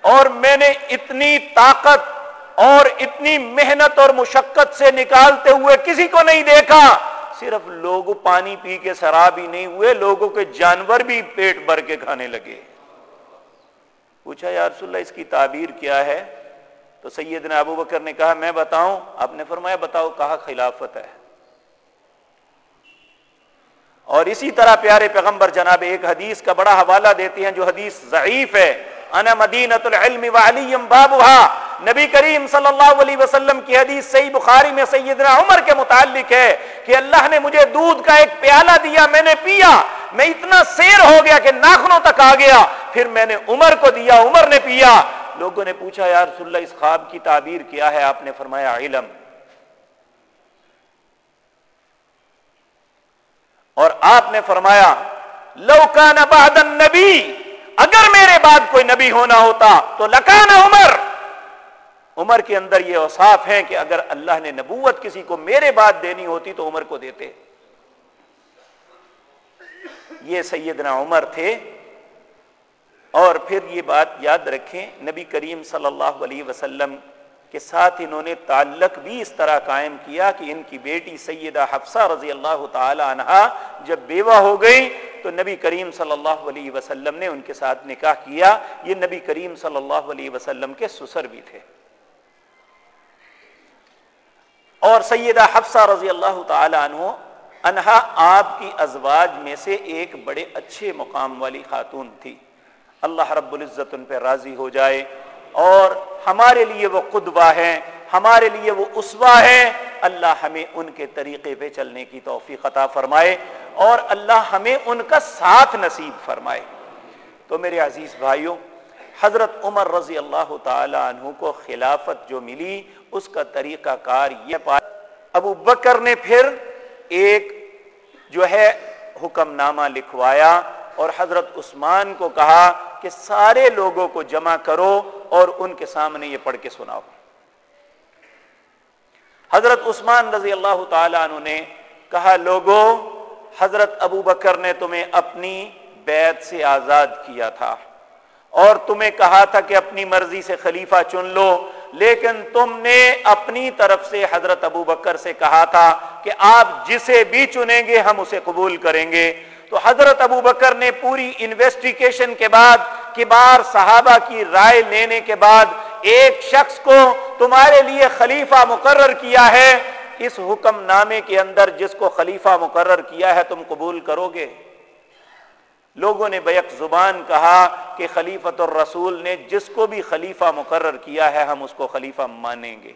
اور میں نے اتنی طاقت اور اتنی محنت اور مشقت سے نکالتے ہوئے کسی کو نہیں دیکھا۔ صرف لوگ پانی پی کے شراب ہی نہیں ہوئے، لوگوں کے جانور بھی پیٹ بھر کے کھانے لگے۔ پوچھا، یا رسول اللہ، اس کی تعبیر کیا ہے؟ تو سیدنا ابو بکر نے کہا، میں بتاؤں؟ آپ نے فرمایا، بتاؤ کہا خلافت ہے؟ اور اسی طرح پیارے پیغمبر جناب، ایک حدیث کا بڑا حوالہ دیتے ہیں جو حدیث ضعیف ہے۔ انا مدینت العلم نبی کریم صلی اللہ علیہ وسلم کی حدیث صحیح بخاری میں سیدنا عمر کے متعلق ہے کہ اللہ نے مجھے دودھ کا ایک پیالہ دیا، میں نے پیا۔ میں اتنا سیر ہو گیا کہ ناخنوں تک آ گیا۔ پھر میں نے عمر کو دیا، عمر نے پیا۔ لوگوں نے پوچھا یا رسول اللہ اس خواب کی تعبیر کیا ہے؟ آپ نے فرمایا، علم. اور آپ نے فرمایا لوکان بعد النبی، اگر میرے بعد کوئی نبی ہونا ہوتا تو لکان عمر. عمر کے اندر یہ اوصاف ہیں کہ اگر اللہ نے نبوت کسی کو میرے بعد دینی ہوتی تو عمر کو دیتے۔ یہ سیدنا عمر تھے اور پھر یہ بات یاد رکھیں، نبی کریم صلی اللہ علیہ وسلم کے ساتھ انہوں نے تعلق بھی اس طرح قائم کیا کہ ان کی بیٹی سیدہ حفصہ رضی اللہ تعالی عنہ جب بیوہ ہو گئی تو نبی کریم صلی اللہ علیہ وسلم نے ان کے ساتھ نکاح کیا۔ یہ نبی کریم صلی اللہ علیہ وسلم کے سسر بھی تھے۔ اور سیدہ حفصہ رضی اللہ تعالی عنہ انہا آپ کی ازواج میں سے ایک بڑے اچھے مقام والی خاتون تھی۔ اللہ رب العزت ان پہ راضی ہو جائے اور ہمارے لیے وہ قدوہ ہے ہمارے لیے وہ اسوا ہے اللہ ہمیں ان کے طریقے پہ چلنے کی توفیق عطا فرمائے اور اللہ ہمیں ان کا ساتھ نصیب فرمائے۔ تو میرے عزیز بھائیوں، حضرت عمر رضی اللہ تعالی عنہ کو خلافت جو ملی، اس کا طریقہ کار یہ پایا ابو بکر نے پھر ایک جو ہے حکم نامہ لکھوایا۔ اور حضرت عثمان کو کہا کہ سارے لوگوں کو جمع کرو اور ان کے سامنے یہ پڑھ کے سناؤ۔ حضرت عثمان رضی اللہ تعالی عنہ نے کہا، لوگوں، حضرت ابو بکر نے تمہیں اپنی بیت سے آزاد کیا تھا اور تمہیں کہا تھا کہ اپنی مرضی سے خلیفہ چن لو، لیکن تم نے اپنی طرف سے حضرت ابو بکر سے کہا تھا کہ آپ جسے بھی چنیں گے ہم اسے قبول کریں گے۔ تو حضرت ابو بکر نے پوری انویسٹیگیشن کے بعد کبار صحابہ کی رائے لینے کے بعد ایک شخص کو تمہارے لیے خلیفہ مقرر کیا ہے، اس حکم نامے کے اندر جس کو خلیفہ مقرر کیا ہے تم قبول کرو گے لوگوں نے بیک زبان کہا کہ خلیفت الرسول نے جس کو بھی خلیفہ مقرر کیا ہے، ہم اس کو خلیفہ مانیں گے۔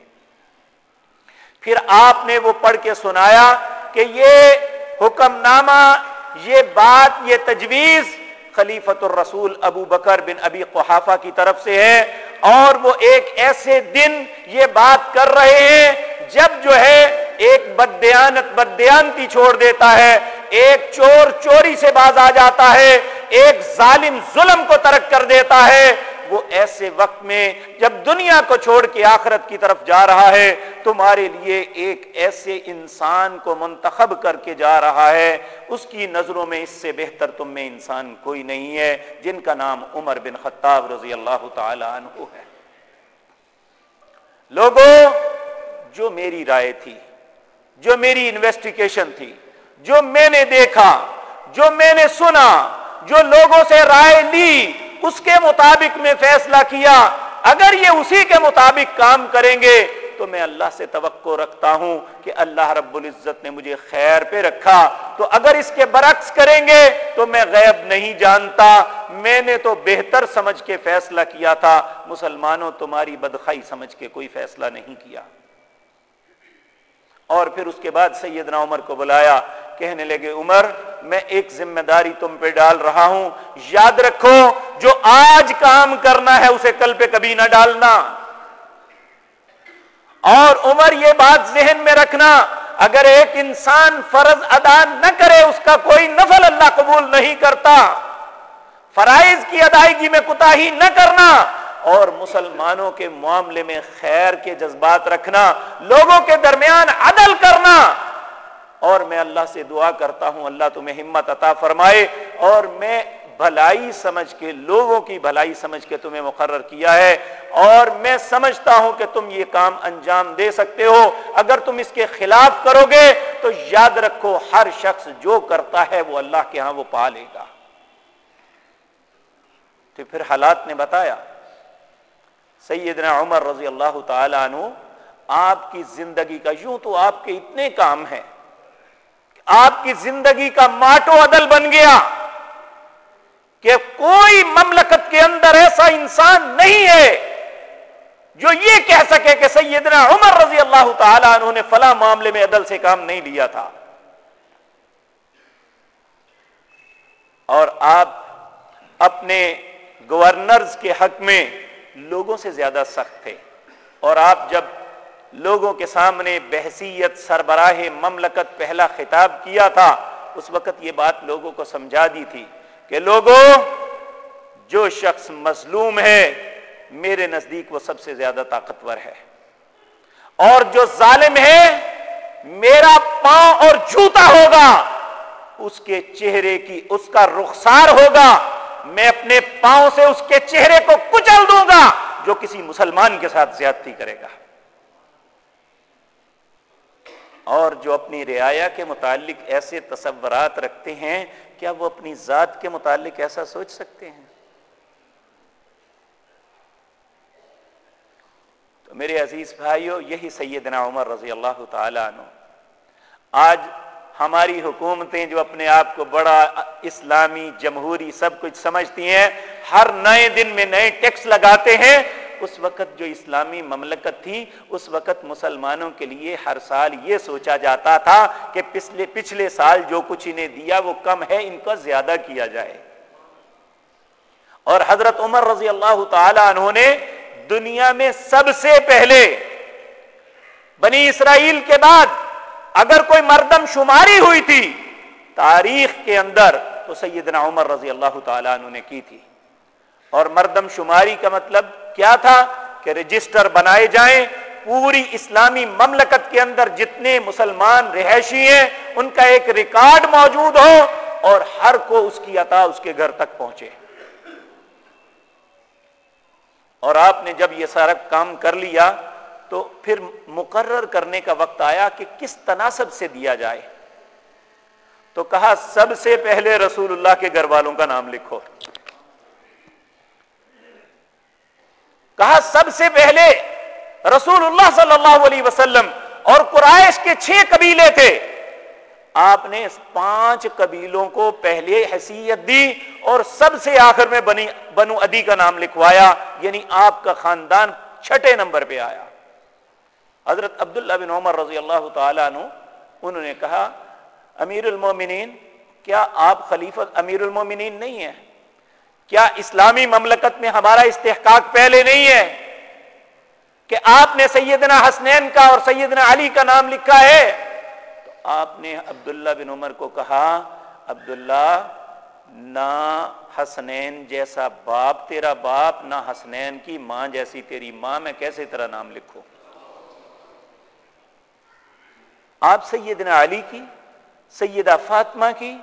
پھر آپ نے وہ پڑھ کے سنایا کہ یہ حکم نامہ یہ بات، یہ تجویز خلیفت الرسول ابو بکر بن ابی قحافہ کی طرف سے ہے اور وہ ایک ایسے دن یہ بات کر رہے ہیں جب جو ہے ایک بدیانت بدیانتی چھوڑ دیتا ہے، ایک چور چوری سے باز آ جاتا ہے، ایک ظالم ظلم کو ترک کر دیتا ہے وہ ایسے وقت میں جب دنیا کو چھوڑ کے آخرت کی طرف جا رہا ہے، تمہارے لیے ایک ایسے انسان کو منتخب کر کے جا رہا ہے۔ اس کی نظروں میں اس سے بہتر تم میں انسان کوئی نہیں ہے، جن کا نام عمر بن خطاب رضی اللہ تعالی عنہ ہے۔ لوگوں جو میری رائے تھی، جو میری انویسٹیگیشن تھی، جو میں نے دیکھا، جو میں نے سنا، جو لوگوں سے رائے لی اس کے مطابق میں فیصلہ کیا۔ اگر یہ اسی کے مطابق کام کریں گے، تو میں اللہ سے توقع رکھتا ہوں کہ اللہ رب العزت نے مجھے خیر پہ رکھا۔ تو اگر اس کے برعکس کریں گے، تو میں غیب نہیں جانتا۔ میں نے تو بہتر سمجھ کے فیصلہ کیا تھا۔ مسلمانوں، تمہاری بدخائی سمجھ کے کوئی فیصلہ نہیں کیا۔ اور پھر اس کے بعد سیدنا عمر کو بلایا۔ کہنے لگے، عمر، میں ایک ذمہ داری تم پہ ڈال رہا ہوں۔ یاد رکھو، جو آج کام کرنا ہے، اسے کل پہ کبھی نہ ڈالنا۔ اور عمر، یہ بات ذہن میں رکھنا، اگر ایک انسان فرض ادا نہ کرے، اس کا کوئی نفل اللہ قبول نہیں کرتا۔ فرائض کی ادائیگی میں کوتا ہی نہ کرنا۔ اور مسلمانوں کے معاملے میں خیر کے جذبات رکھنا۔ لوگوں کے درمیان عدل کرنا۔ اور میں اللہ سے دعا کرتا ہوں، اللہ تمہیں ہمت عطا فرمائے اور میں بھلائی سمجھ کے، لوگوں کی بھلائی سمجھ کے تمہیں مقرر کیا ہے اور میں سمجھتا ہوں کہ تم یہ کام انجام دے سکتے ہو۔ اگر تم اس کے خلاف کرو گے تو یاد رکھو، ہر شخص جو کرتا ہے وہ اللہ کے ہاں وہ پا لے گا۔ تو پھر حالات نے بتایا، سیدنا عمر رضی اللہ تعالی عنہ، آپ کی زندگی کا یوں تو آپ کے اتنے کام ہیں۔ آپ کی زندگی کا ماٹو عدل بن گیا کہ کوئی مملکت کے اندر ایسا انسان نہیں ہے جو یہ کہہ سکے کہ سیدنا عمر رضی اللہ تعالی عنہ نے فلاں معاملے میں عدل سے کام نہیں لیا تھا۔ اور آپ اپنے گورنرز کے حق میں لوگوں سے زیادہ سخت تھے۔ اور آپ جب لوگوں کے سامنے بحثیت، سربراہ مملکت پہلا خطاب کیا تھا، اس وقت یہ بات لوگوں کو سمجھا دی تھی کہ لوگوں، جو شخص مظلوم ہے، میرے نزدیک وہ سب سے زیادہ طاقتور ہے۔ اور جو ظالم ہے، میرا پاؤں اور جوتا ہوگا، اس کے چہرے کی، اس کا رخسار ہوگا۔ میں اپنے پاؤں سے اس کے چہرے کو کچل دوں گا، جو کسی مسلمان کے ساتھ زیادتی کرے گا۔ اور جو اپنی رعایا کے متعلق ایسے تصورات رکھتے ہیں، کیا وہ اپنی ذات کے متعلق ایسا سوچ سکتے ہیں؟ تو میرے عزیز بھائیو، یہی سیدنا عمر رضی اللہ تعالیٰ عنہ۔ آج ہماری حکومتیں جو اپنے آپ کو بڑا اسلامی جمہوری سب کچھ سمجھتی ہیں، ہر نئے دن میں نئے ٹیکس لگاتے ہیں اس وقت جو اسلامی مملکت تھی، اس وقت مسلمانوں کے لیے ہر سال یہ سوچا جاتا تھا کہ پچھلے پچھلے سال جو کچھ انہیں دیا وہ کم ہے، ان کا زیادہ کیا جائے۔ اور حضرت عمر رضی اللہ تعالی عنہ نے دنیا میں سب سے پہلے بنی اسرائیل کے بعد اگر کوئی مردم شماری ہوئی تھی، تاریخ کے اندر تو سیدنا عمر رضی اللہ تعالیٰ عنہ نے کی تھی۔ اور مردم شماری کا مطلب کیا تھا کہ رجسٹر بنائے جائیں، پوری اسلامی مملکت کے اندر جتنے مسلمان رہائشی ہیں، ان کا ایک ریکارڈ موجود ہو اور ہر کو اس کی عطا اس کے گھر تک پہنچے۔ اور آپ نے جب یہ سارا کام کر لیا تو پھر مقرر کرنے کا وقت آیا کہ کس تناسب سے دیا جائے۔ تو کہا، سب سے پہلے رسول اللہ کے گھر والوں کا نام لکھو۔ کہا سب سے پہلے رسول اللہ صلی اللہ علیہ وسلم اور قرائش کے چھ قبیلے تھے۔ آپ نے پانچ قبیلوں کو پہلے حیثیت دی اور سب سے آخر میں بنی بنو ادی کا نام لکھوایا یعنی آپ کا خاندان چھٹے نمبر پہ آیا۔ حضرت عبداللہ بن عمر رضی اللہ تعالیٰ عنہ، انہوں نے کہا امیر المومنین کیا آپ خلیفت امیر المومنین نہیں ہیں؟ کیا اسلامی مملکت میں ہمارا استحقاق پہلے نہیں ہے کہ آپ نے سیدنا حسنین کا اور سیدنا علی کا نام لکھا ہے؟ تو آپ نے عبداللہ بن عمر کو کہا، عبداللہ، نہ حسنین جیسا باپ تیرا باپ، نہ حسنین کی ماں جیسی تیری ماں، میں کیسے طرح نام لکھوں؟ آپ سیدنا علی کی، سیدہ فاطمہ کی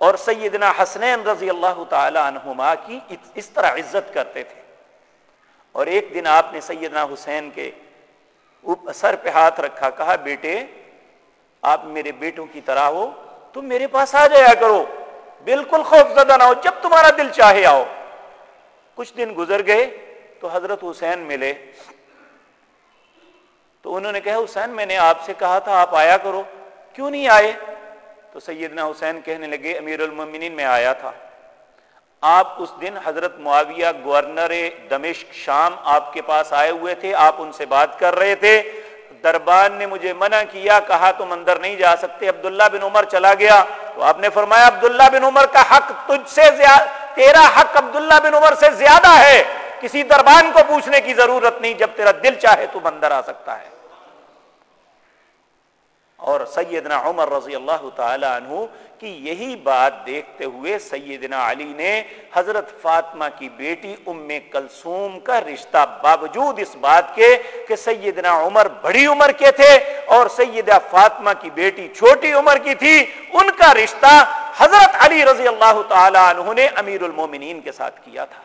اور سیدنا حسنین رضی اللہ تعالی عنہما کی اس طرح عزت کرتے تھے۔ اور ایک دن آپ نے سیدنا حسین کے سر پہ ہاتھ رکھا، کہا، بیٹے، آپ میرے بیٹوں کی طرح ہو، تم میرے پاس آ جایا کرو۔ بالکل خوف زدہ نہ ہو، جب تمہارا دل چاہے آؤ۔ کچھ دن گزر گئے تو حضرت حسین ملے۔ تو انہوں نے کہا، حسین، میں نے آپ سے کہا تھا، آپ آیا کرو۔ کیوں نہیں آئے؟ تو سیدنا حسین کہنے لگے امیر المومنین میں آیا تھا۔ آپ اس دن حضرت معاویہ گورنر دمشق شام آپ کے پاس آئے ہوئے تھے، آپ ان سے بات کر رہے تھے۔ دربان نے مجھے منع کیا، کہا تم اندر نہیں جا سکتے، عبداللہ بن عمر چلا گیا۔ تو آپ نے فرمایا، عبداللہ بن عمر کا حق تجھ سے زیادہ تیرا حق عبداللہ بن عمر سے زیادہ ہے۔ کسی دربان کو پوچھنے کی ضرورت نہیں، جب تیرا دل چاہے تم اندر آ سکتا ہے۔ اور سیدنا عمر رضی اللہ تعالی عنہ کی یہی بات دیکھتے ہوئے سیدنا علی نے حضرت فاطمہ کی بیٹی ام کلثوم کا رشتہ باوجود اس بات کے کہ سیدنا عمر بڑی عمر کے تھے اور سیدہ فاطمہ کی بیٹی چھوٹی عمر کی تھی، ان کا رشتہ حضرت علی رضی اللہ تعالی عنہ نے امیر المومنین کے ساتھ کیا تھا۔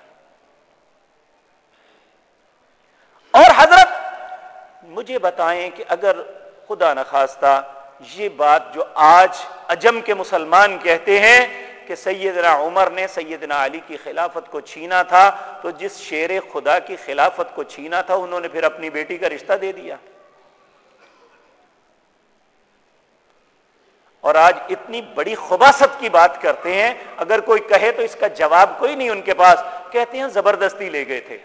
اور حضرت مجھے بتائیں کہ اگر خدا نخواستہ، یہ بات جو آج اجم کے مسلمان کہتے ہیں کہ سیدنا عمر نے سیدنا علی کی خلافت کو چھینا تھا، تو جس شیر خدا کی خلافت کو چھینا تھا، انہوں نے پھر اپنی بیٹی کا رشتہ دے دیا۔ اور آج اتنی بڑی خباست کی بات کرتے ہیں، اگر کوئی کہے تو اس کا جواب کوئی نہیں ان کے پاس۔ کہتے ہیں زبردستی لے گئے تھے۔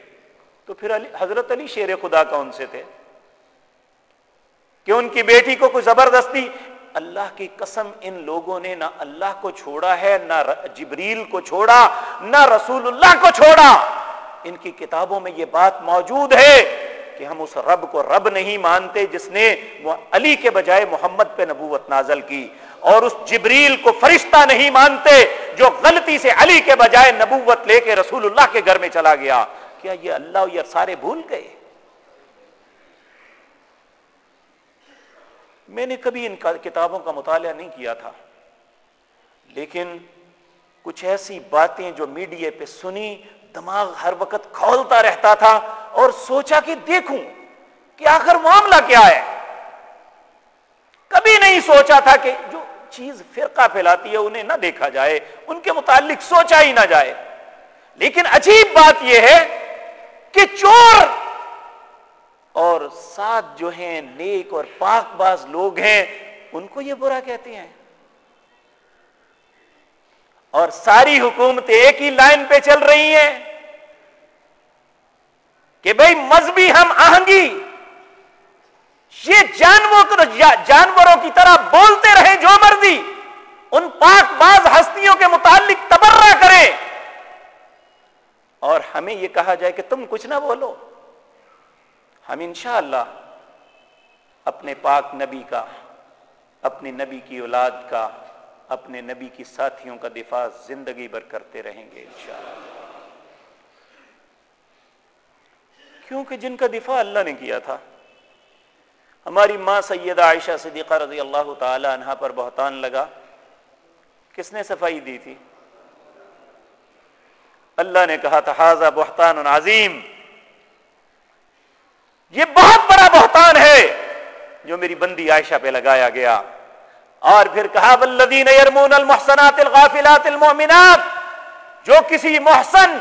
تو پھر علی حضرت علی شیر خدا کا ان سے تھے؟ کہ ان کی بیٹی کو کوئی زبردستی اللہ کی قسم ان لوگوں نے نہ اللہ کو چھوڑا ہے، نہ جبریل کو چھوڑا، نہ رسول اللہ کو چھوڑا۔ ان کی کتابوں میں یہ بات موجود ہے کہ ہم اس رب کو رب نہیں مانتے جس نے وہ علی کے بجائے محمد پہ نبوت نازل کی۔ اور اس جبریل کو فرشتہ نہیں مانتے جو غلطی سے علی کے بجائے نبوت لے کے رسول اللہ کے گھر میں چلا گیا۔ کیا یہ اللہ یہ سارے بھول گئے؟ میں نے کبھی ان کتابوں کا مطالعہ نہیں کیا تھا۔ لیکن کچھ ایسی باتیں جو میڈیا پہ سنی، دماغ ہر وقت کھولتا رہتا تھا اور سوچا کہ دیکھوں کہ آخر معاملہ کیا ہے۔ کبھی نہیں سوچا تھا کہ جو چیز فرقہ پھیلاتی ہے انہیں نہ دیکھا جائے، ان کے متعلق سوچا ہی نہ جائے۔ لیکن عجیب بات یہ ہے کہ چور اور ساتھ جو ہیں نیک اور پاک باز لوگ ہیں، ان کو یہ برا کہتے ہیں۔ اور ساری حکومت ایک ہی لائن پہ چل رہی ہیں کہ بھائی مذہبی ہم آہنگی، یہ جانور جانوروں کی طرح بولتے رہے جو مرضی، ان پاک باز ہستیوں کے متعلق تبرہ کریں۔ اور ہمیں یہ کہا جائے کہ تم کچھ نہ بولو۔ ہم انشاءاللہ اپنے پاک نبی کا، اپنے نبی کی اولاد کا، اپنے نبی کی ساتھیوں کا دفاع زندگی بھر کرتے رہیں گے انشاءاللہ۔ کیونکہ جن کا دفاع اللہ نے کیا تھا۔ ہماری ماں سیدہ عائشہ صدیقہ رضی اللہ تعالی عنہ پر بہتان لگا۔ کس نے صفائی دی تھی؟ اللہ نے کہا تھا حاضہ بہتان عظیم یہ بہت بڑا بہتان ہے جو میری بندی عائشہ پہ لگایا گیا۔ اور پھر کہا بلدین یرمون المحسنات الغافلات المؤمنات جو کسی محسن،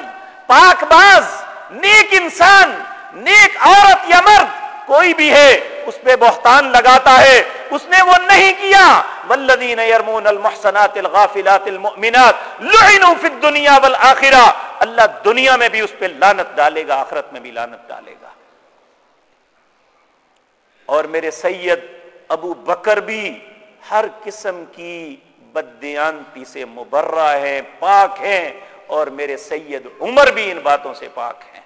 پاک باز، نیک انسان، نیک عورت یا مرد کوئی بھی ہے، اس پہ بہتان لگاتا ہے۔ اس نے وہ نہیں کیا۔ والذین یرمون المحسنات الغافلات المؤمنات لعنوا فی الدنیا والآخرہ۔ اللہ دنیا میں بھی اس پہ لانت ڈالے گا، آخرت میں بھی لانت ڈالے گا۔ اور میرے سید ابو بکر بھی ہر قسم کی بدیانتی سے مبرہ ہے پاک ہیں، اور میرے سید عمر بھی ان باتوں سے پاک ہیں۔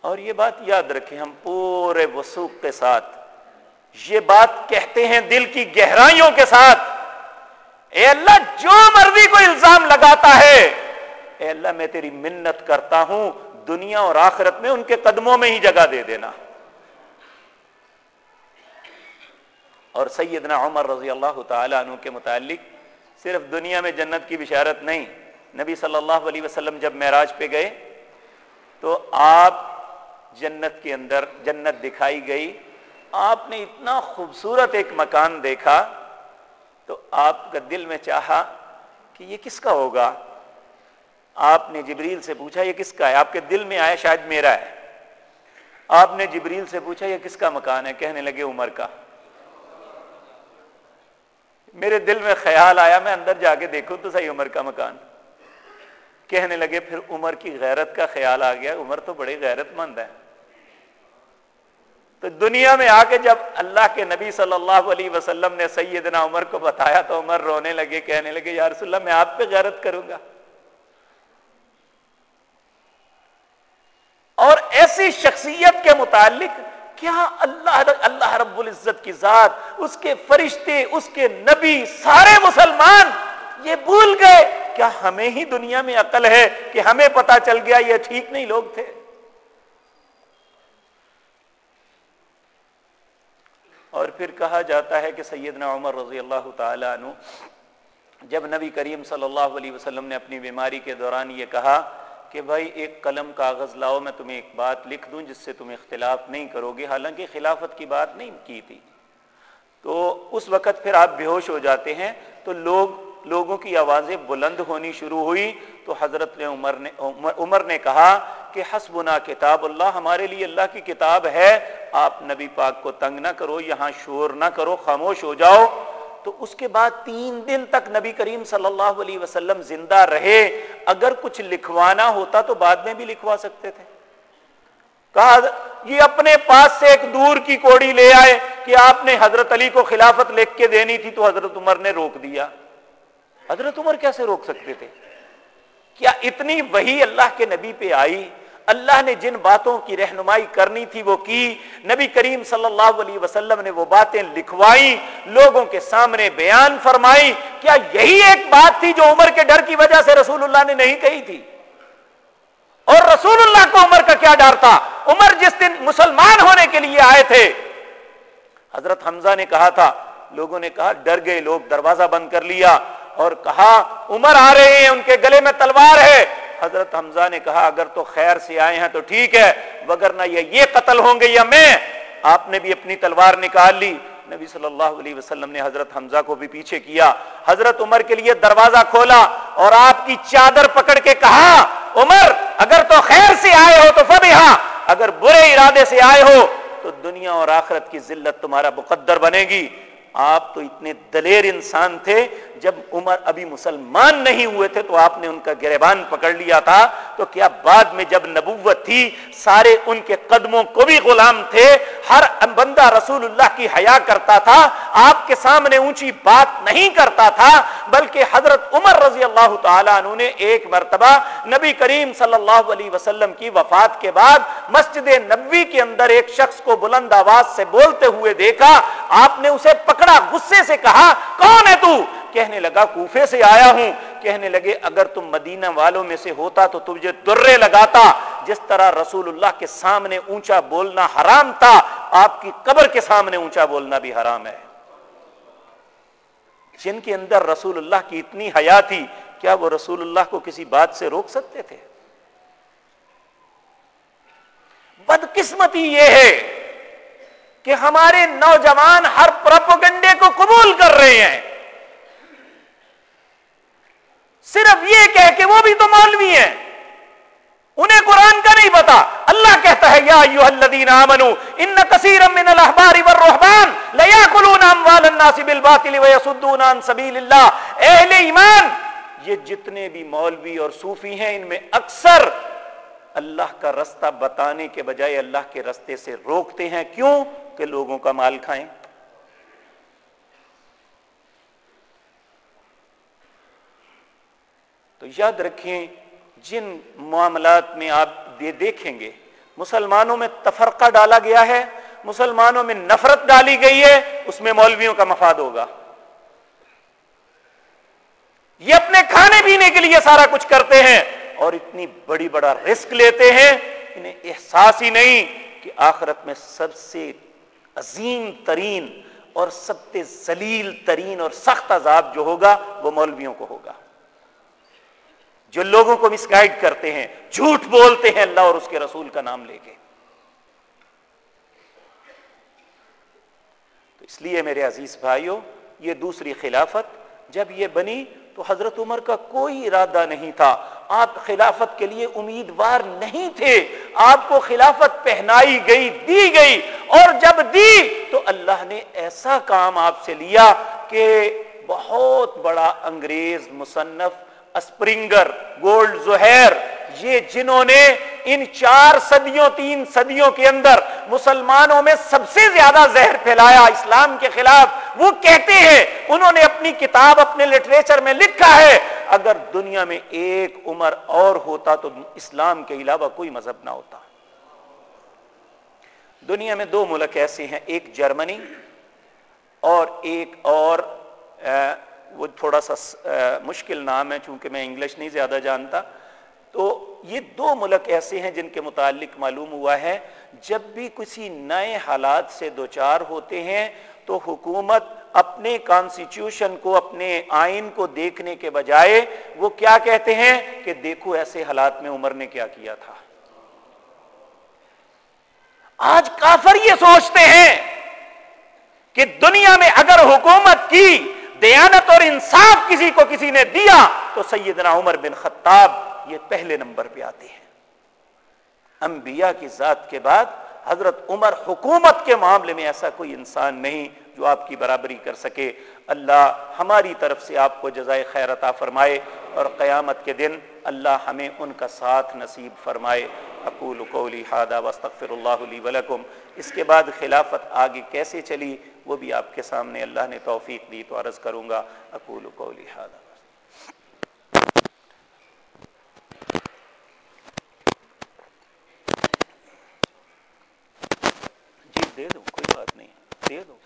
اور یہ بات یاد رکھیں ہم پورے وسوخ کے ساتھ۔ یہ بات کہتے ہیں دل کی گہرائیوں کے ساتھ۔ اے اللہ، جو مرضی کو الزام لگاتا ہے، اے اللہ، میں تیری منت کرتا ہوں۔ دنیا اور آخرت میں ان کے قدموں میں ہی جگہ دے دینا۔ اور سیدنا عمر رضی اللہ تعالی عنہ کے متعلق صرف دنیا میں جنت کی بشارت نہیں، نبی صلی اللہ علیہ وسلم جب معراج پہ گئے تو آپ جنت کے اندر جنت دکھائی گئی۔ آپ نے اتنا خوبصورت ایک مکان دیکھا تو آپ کا دل میں چاہا کہ یہ کس کا ہوگا؟ آپ نے جبریل سے پوچھا، یہ کس کا ہے؟ آپ کے دل میں آیا شاید میرا ہے۔ آپ نے جبریل سے پوچھا، یہ کس کا مکان ہے؟ کہنے لگے، عمر کا۔ میرے دل میں خیال آیا، میں اندر جا کے دیکھوں تو صحیح عمر کا مکان۔ کہنے لگے، پھر عمر کی غیرت کا خیال آ گیا۔ عمر تو بڑے غیرت مند ہے تو دنیا میں آ کے جب اللہ کے نبی صلی اللہ علیہ وسلم نے سیدنا عمر کو بتایا تو عمر رونے لگے، کہنے لگے، یا رسول اللہ، میں آپ پہ غیرت کروں گا۔ اور ایسی شخصیت کے متعلق کیا اللہ اللہ رب العزت کی ذات، اس کے فرشتے، اس کے نبی، سارے مسلمان یہ بھول گئے، کیا ہمیں ہی دنیا میں عقل ہے کہ ہمیں پتا چل گیا یہ ٹھیک نہیں لوگ تھے؟ اور پھر کہا جاتا ہے کہ سیدنا عمر رضی اللہ تعالیٰ عنہ، جب نبی کریم صلی اللہ علیہ وسلم نے اپنی بیماری کے دوران یہ کہا کہ بھائی ایک قلم کاغذ لاؤ، میں تمہیں ایک بات لکھ دوں جس سے تم اختلاف نہیں کرو گے۔ حالانکہ خلافت کی بات نہیں کی تھی۔ تو اس وقت پھر آپ بے ہوش ہو جاتے ہیں۔ تو لوگ، لوگوں کی آوازیں بلند ہونی شروع ہوئی۔ تو حضرت نے عمر نے عمر نے کہا کہ حسبنا کتاب اللہ، ہمارے لیے اللہ کی کتاب ہے۔ آپ نبی پاک کو تنگ نہ کرو، یہاں شور نہ کرو، خاموش ہو جاؤ۔ تو اس کے بعد تین دن تک نبی کریم صلی اللہ علیہ وسلم زندہ رہے۔ اگر کچھ لکھوانا ہوتا تو بعد میں بھی لکھوا سکتے تھے۔ کہا، یہ اپنے پاس سے ایک دور کی کوڑی لے آئے کہ آپ نے حضرت علی کو خلافت لکھ کے دینی تھی تو حضرت عمر نے روک دیا۔ حضرت عمر کیسے روک سکتے تھے؟ کیا اتنی وہی اللہ کے نبی پہ آئی اللہ نے جن باتوں کی رہنمائی کرنی تھی وہ کی۔ نبی کریم صلی اللہ علیہ وسلم نے وہ باتیں لکھوائی لوگوں کے سامنے بیان فرمائی۔ کیا یہی ایک بات تھی جو عمر کے ڈر کی وجہ سے رسول اللہ نے نہیں کہی تھی؟ اور رسول اللہ کو عمر کا کیا ڈر تھا؟ عمر جس دن مسلمان ہونے کے لیے آئے تھے، حضرت حمزہ نے کہا تھا، لوگوں نے کہا، ڈر گئے لوگ، دروازہ بند کر لیا۔ اور کہا، عمر آ رہے ہیں، ان کے گلے میں تلوار ہے۔ حضرت حمزہ نے کہا، اگر تو خیر سے آئے ہیں تو ٹھیک ہے، مگر نہ یہ قتل ہوں گے یا میں؟ آپ نے بھی اپنی تلوار نکال لی۔ نبی صلی اللہ علیہ وسلم نے حضرت حمزہ کو بھی پیچھے کیا۔ حضرت عمر کے لیے دروازہ کھولا اور آپ کی چادر پکڑ کے کہا، عمر، اگر تو خیر سے آئے ہو تو فبیہا اگر برے ارادے سے آئے ہو تو دنیا اور آخرت کی ذلت تمہارا مقدر بنے گی۔ آپ تو اتنے دلیر انسان تھے، جب عمر ابھی مسلمان نہیں ہوئے تھے تو آپ نے ان کا گریبان پکڑ لیا تھا۔ تو کیا بعد میں جب نبوت تھی، سارے ان کے قدموں کو بھی غلام تھے۔ ہر بندہ رسول اللہ کی حیا کرتا تھا، آپ کے سامنے اونچی بات نہیں کرتا تھا، بلکہ حضرت عمر رضی اللہ تعالیٰ عنہ نے ایک مرتبہ نبی کریم صلی اللہ علیہ وسلم کی وفات کے بعد مسجد نبوی کے اندر ایک شخص کو بلند آواز سے بولتے ہوئے دیکھا۔ آپ نے اسے پکڑ پکڑا غصے سے کہا، کون ہے تو؟ کہنے لگا، کوفے سے آیا ہوں. کہنے لگے، اگر تم مدینہ والوں میں سے ہوتا تو تجھے درے لگاتا۔ جس طرح رسول اللہ کے سامنے اونچا بولنا حرام تھا، آپ کی قبر کے سامنے اونچا بولنا بھی حرام ہے. جن کے اندر رسول اللہ کی اتنی حیا تھی، کیا وہ رسول اللہ کو کسی بات سے روک سکتے تھے؟ بدقسمتی یہ ہے کہ ہمارے نوجوان ہر پروپگنڈے کو قبول کر رہے ہیں۔ صرف یہ کہہ کہ وہ بھی تو مولوی ہیں۔ انہیں قرآن کا نہیں پتا۔ اللہ کہتا ہے، یا ایوہ الذین آمنوا، ان کثیرا من الاحبار والرهبان لیاکلون اموال الناس بالباطل ویصدون عن سبیل اللہ۔ اہل ایمان، یہ جتنے بھی مولوی اور صوفی ہیں، ان میں اکثر اللہ کا رستہ بتانے کے بجائے اللہ کے رستے سے روکتے ہیں۔ کیوں؟ کہ لوگوں کا مال کھائیں۔ تو یاد رکھیں، جن معاملات میں آپ یہ دیکھیں گے، مسلمانوں میں تفرقہ ڈالا گیا ہے، مسلمانوں میں نفرت ڈالی گئی ہے، اس میں مولویوں کا مفاد ہوگا۔ یہ اپنے کھانے پینے کے لیے سارا کچھ کرتے ہیں۔ اور اتنی بڑی بڑا رسک لیتے ہیں، انہیں احساس ہی نہیں کہ آخرت میں سب سے عظیم ترین اور سب سے ذلیل ترین اور سخت عذاب جو ہوگا، وہ مولویوں کو ہوگا۔ جو لوگوں کو مس گائڈ کرتے ہیں، جھوٹ بولتے ہیں اللہ اور اس کے رسول کا نام لے کے۔ تو اس لیے میرے عزیز بھائیوں یہ دوسری خلافت جب یہ بنی تو حضرت عمر کا کوئی ارادہ نہیں تھا۔ آپ خلافت کے لیے امیدوار نہیں تھے، آپ کو خلافت پہنائی گئی، دی گئی اور جب دی تو اللہ نے ایسا کام آپ سے لیا کہ بہت بڑا انگریز مصنف، اسپرنگر، گولڈ زہر، یہ جنہوں نے ان چار صدیوں، تین صدیوں کے اندر مسلمانوں میں سب سے زیادہ زہر پھیلایا اسلام کے خلاف، وہ کہتے ہیں، انہوں نے اپنی کتاب، اپنے لٹریچر میں لکھا ہے، اگر دنیا میں ایک عمر اور ہوتا تو اسلام کے علاوہ کوئی مذہب نہ ہوتا۔ دنیا میں دو ملک ایسے ہیں، ایک جرمنی اور ایک اور وہ تھوڑا سا مشکل نام ہے، چونکہ میں انگلش نہیں زیادہ جانتا۔ تو یہ دو ملک ایسے ہیں جن کے متعلق معلوم ہوا ہے۔ جب بھی کسی نئے حالات سے دوچار ہوتے ہیں تو حکومت اپنے کانسٹیٹیوشن کو، اپنے آئین کو دیکھنے کے بجائے وہ کیا کہتے ہیں کہ دیکھو ایسے حالات میں عمر نے کیا کیا تھا۔ آج کافر یہ سوچتے ہیں کہ دنیا میں اگر حکومت کی دیانت اور انصاف کسی کو کسی نے دیا تو سیدنا عمر بن خطاب یہ پہلے نمبر پہ آتے ہیں۔ انبیاء کی ذات کے بعد حضرت عمر حکومت کے معاملے میں ایسا کوئی انسان نہیں جو آپ کی برابری کر سکے۔ اللہ ہماری طرف سے آپ کو جزائے خیر عطا فرمائے اور قیامت کے دن اللہ ہمیں ان کا ساتھ نصیب فرمائے۔ اقول قولی ہادہ وستغفر اللہ لی ولکم اس کے بعد خلافت آگے کیسے چلی؟ وہ بھی آپ کے سامنے اللہ نے توفیق دی تو عرض کروں گا، اقول قولی ہادہ جی دے دو، کوئی بات نہیں، دے دو۔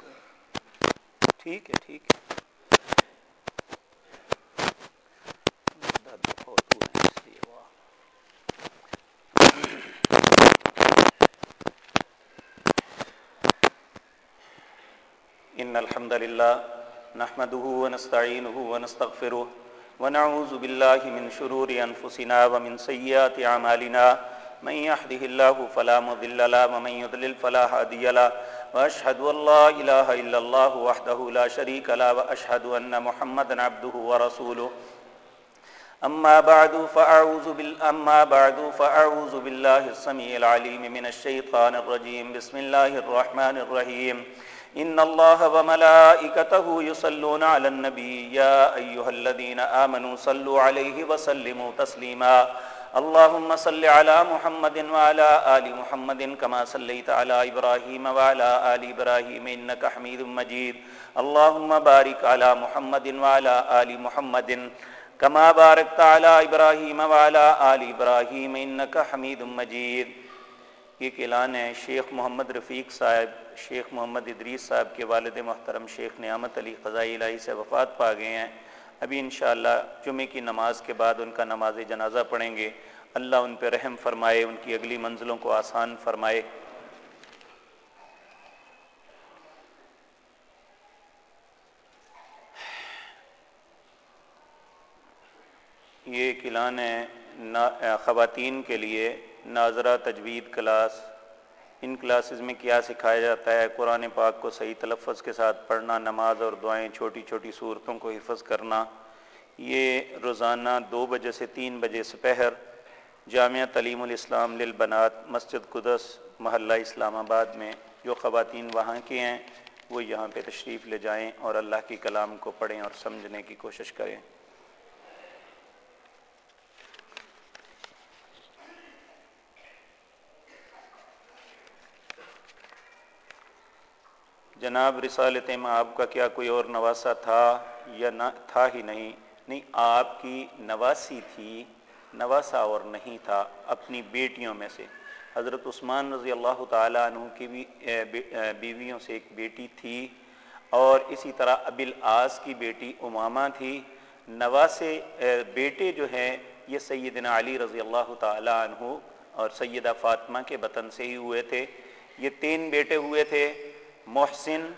ٹھیک ہے ٹھیک ہے۔ الحمد لله نحمده ونستعينه ونستغفره ونعوذ بالله من شرور أنفسنا ومن سيئات عمالنا من يحده الله فلا مضل له ومن يضلل فلا هادي له وأشهد أن لا إله إلا الله وحده لا شريك له وأشهد أن محمدا عبده ورسوله أما بعد فأعوذ بال أما بعد فأعوذ بالله السميع العليم من الشيطان الرجيم بسم الله الرحمن الرحيم ان الله وملائكته يصلون على النبي يا ايها الذين امنوا صلوا عليه وسلموا تسليما اللهم صل على محمد وعلى ال محمد كما صليت على ابراهيم وعلى ال ابراهيم انك حميد مجيد اللهم بارك على محمد وعلى ال محمد كما باركت على ابراهيم وعلى ال ابراهيم انك حميد مجيد یہ اعلان ہے، شیخ محمد رفیق صاحب، شیخ محمد ادریس صاحب کے والد محترم شیخ نعمت علی قضائی الہی سے وفات پا گئے ہیں۔ ابھی انشاءاللہ جمعے کی نماز کے بعد ان کا نماز جنازہ پڑھیں گے۔ اللہ ان پہ رحم فرمائے، ان کی اگلی منزلوں کو آسان فرمائے۔ یہ ایک اعلان ہے خواتین کے لیے۔ ناظرہ تجوید کلاس۔ ان کلاسز میں کیا سکھایا جاتا ہے؟ قرآن پاک کو صحیح تلفظ کے ساتھ پڑھنا، نماز اور دعائیں چھوٹی چھوٹی صورتوں کو حفظ کرنا۔ یہ روزانہ دو بجے سے تین بجے سپہر، جامعہ تعلیم الاسلام للبنات، مسجد قدس، محلہ اسلام آباد میں۔ جو خواتین وہاں کے ہیں، وہ یہاں پہ تشریف لے جائیں اور اللہ کی کلام کو پڑھیں اور سمجھنے کی کوشش کریں۔ جناب رسالت میں آپ کا کیا کوئی اور نواسا تھا یا نہ تھا ہی نہیں؟ نہیں، آپ کی نواسی تھی، نواسا اور نہیں تھا اپنی بیٹیوں میں سے۔ حضرت عثمان رضی اللہ تعالیٰ عنہ کی بھی بیویوں سے ایک بیٹی تھی اور اسی طرح ابل آس کی بیٹی امامہ تھی۔ نواسے بیٹے جو ہیں، یہ سیدنا علی رضی اللہ تعالیٰ عنہ اور سیدہ فاطمہ کے بطن سے ہی ہوئے تھے۔ یہ تین بیٹے ہوئے تھے۔ محسن،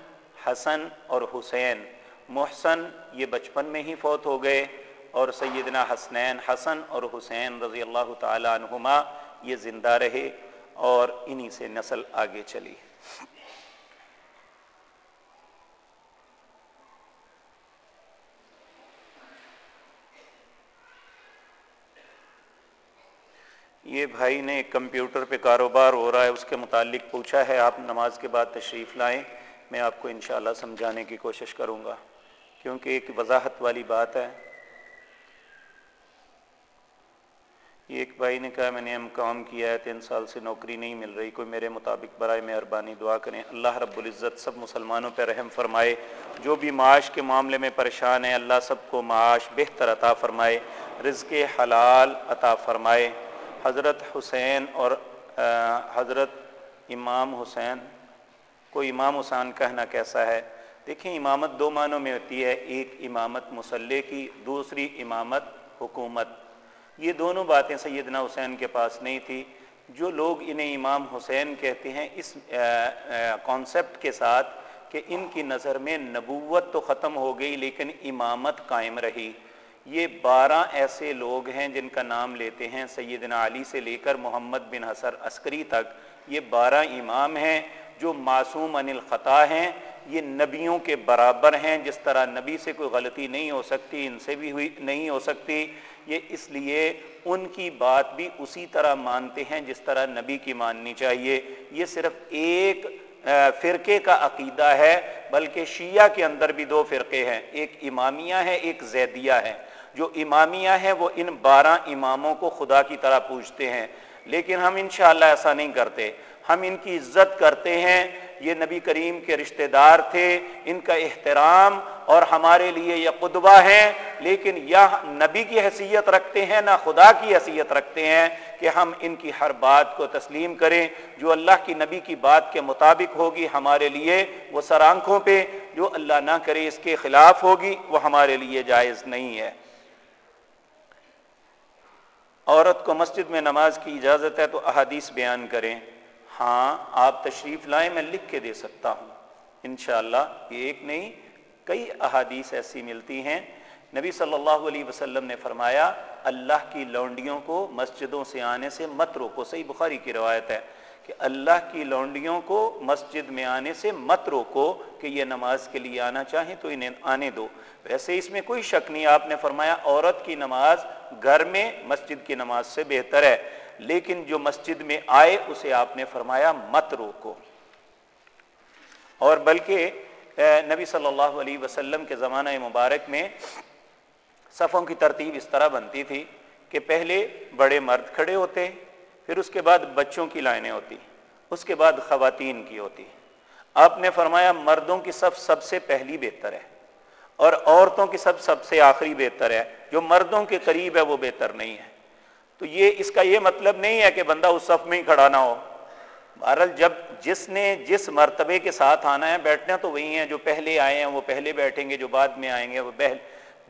حسن اور حسین۔ محسن یہ بچپن میں ہی فوت ہو گئے اور سیدنا حسنین، حسن اور حسین رضی اللہ تعالیٰ عنہما یہ زندہ رہے اور انہی سے نسل آگے چلی۔ یہ بھائی نے کمپیوٹر پہ کاروبار ہو رہا ہے، اس کے متعلق پوچھا ہے، آپ نماز کے بعد تشریف لائیں، میں آپ کو انشاءاللہ سمجھانے کی کوشش کروں گا۔ کیونکہ ایک وضاحت والی بات ہے۔ یہ ایک بھائی نے کہا، میں نے ہم کام کیا ہے، تین سال سے نوکری نہیں مل رہی، کوئی میرے مطابق برائے مہربانی دعا کریں۔ اللہ رب العزت سب مسلمانوں پہ رحم فرمائے۔ جو بھی معاش کے معاملے میں پریشان ہیں، اللہ سب کو معاش بہتر عطا فرمائے، رزق حلال عطا فرمائے۔ حضرت حسین اور حضرت امام حسین کو امام حسین کہنا کیسا ہے؟ دیکھیں امامت دو معنوں میں ہوتی ہے، ایک امامت مسلح کی، دوسری امامت حکومت۔ یہ دونوں باتیں سیدنا حسین کے پاس نہیں تھی۔ جو لوگ انہیں امام حسین کہتے ہیں، اس کانسیپٹ کے ساتھ کہ ان کی نظر میں نبوت تو ختم ہو گئی لیکن امامت قائم رہی۔ یہ بارہ ایسے لوگ ہیں جن کا نام لیتے ہیں سیدنا علی سے لے کر محمد بن حسر عسکری تک۔ یہ بارہ امام ہیں جو معصوم عن الخطا ہیں۔ یہ نبیوں کے برابر ہیں۔ جس طرح نبی سے کوئی غلطی نہیں ہو سکتی، ان سے بھی ہوئی نہیں ہو سکتی۔ یہ اس لیے ان کی بات بھی اسی طرح مانتے ہیں جس طرح نبی کی ماننی چاہیے۔ یہ صرف ایک فرقے کا عقیدہ ہے، بلکہ شیعہ کے اندر بھی دو فرقے ہیں۔ ایک امامیہ ہے، ایک زیدیہ ہے۔ جو امامیہ ہے وہ ان بارہ اماموں کو خدا کی طرح پوچھتے ہیں۔ لیکن ہم انشاءاللہ ایسا نہیں کرتے۔ ہم ان کی عزت کرتے ہیں۔ یہ نبی کریم کے رشتہ دار تھے۔ ان کا احترام اور ہمارے لیے یہ قدبہ ہیں لیکن یہ نبی کی حیثیت رکھتے ہیں نہ خدا کی حیثیت رکھتے ہیں کہ ہم ان کی ہر بات کو تسلیم کریں۔ جو اللہ کی نبی کی بات کے مطابق ہوگی ہمارے لیے وہ سر آنکھوں پہ۔ جو اللہ نہ کرے اس کے خلاف ہوگی وہ ہمارے لیے جائز نہیں ہے۔ عورت کو مسجد میں نماز کی اجازت ہے تو احادیث بیان کریں۔ ہاں آپ تشریف لائیں، میں لکھ کے دے سکتا ہوں۔ انشاءاللہ، یہ ایک نہیں، کئی احادیث ایسی ملتی ہیں۔ نبی صلی اللہ علیہ وسلم نے فرمایا، اللہ کی لونڈیوں کو مسجدوں سے آنے سے مت روکو۔ صحیح بخاری کی روایت ہے۔ کہ اللہ کی لونڈیوں کو مسجد میں آنے سے مت روکو کہ یہ نماز کے لیے آنا چاہیں تو انہیں آنے دو۔ ویسے اس میں کوئی شک نہیں، آپ نے فرمایا عورت کی نماز گھر میں مسجد کی نماز سے بہتر ہے، لیکن جو مسجد میں آئے اسے آپ نے فرمایا مت روکو۔ اور بلکہ نبی صلی اللہ علیہ وسلم کے زمانہ مبارک میں صفوں کی ترتیب اس طرح بنتی تھی کہ پہلے بڑے مرد کھڑے ہوتے پھر اس کے بعد بچوں کی لائنیں ہوتی اس کے بعد خواتین کی ہوتی آپ نے فرمایا مردوں کی صف سب سے پہلی بہتر ہے اور عورتوں کی سب سب سے آخری بہتر ہے۔ جو مردوں کے قریب ہے وہ بہتر نہیں ہے۔ تو یہ اس کا یہ مطلب نہیں ہے کہ بندہ اس صف میں ہی کھڑا نہ ہو۔ بہرحال جب جس نے جس مرتبے کے ساتھ آنا ہے، بیٹھنا تو وہی ہیں جو پہلے آئے ہیں، وہ پہلے بیٹھیں گے، جو بعد میں آئیں گے۔ وہ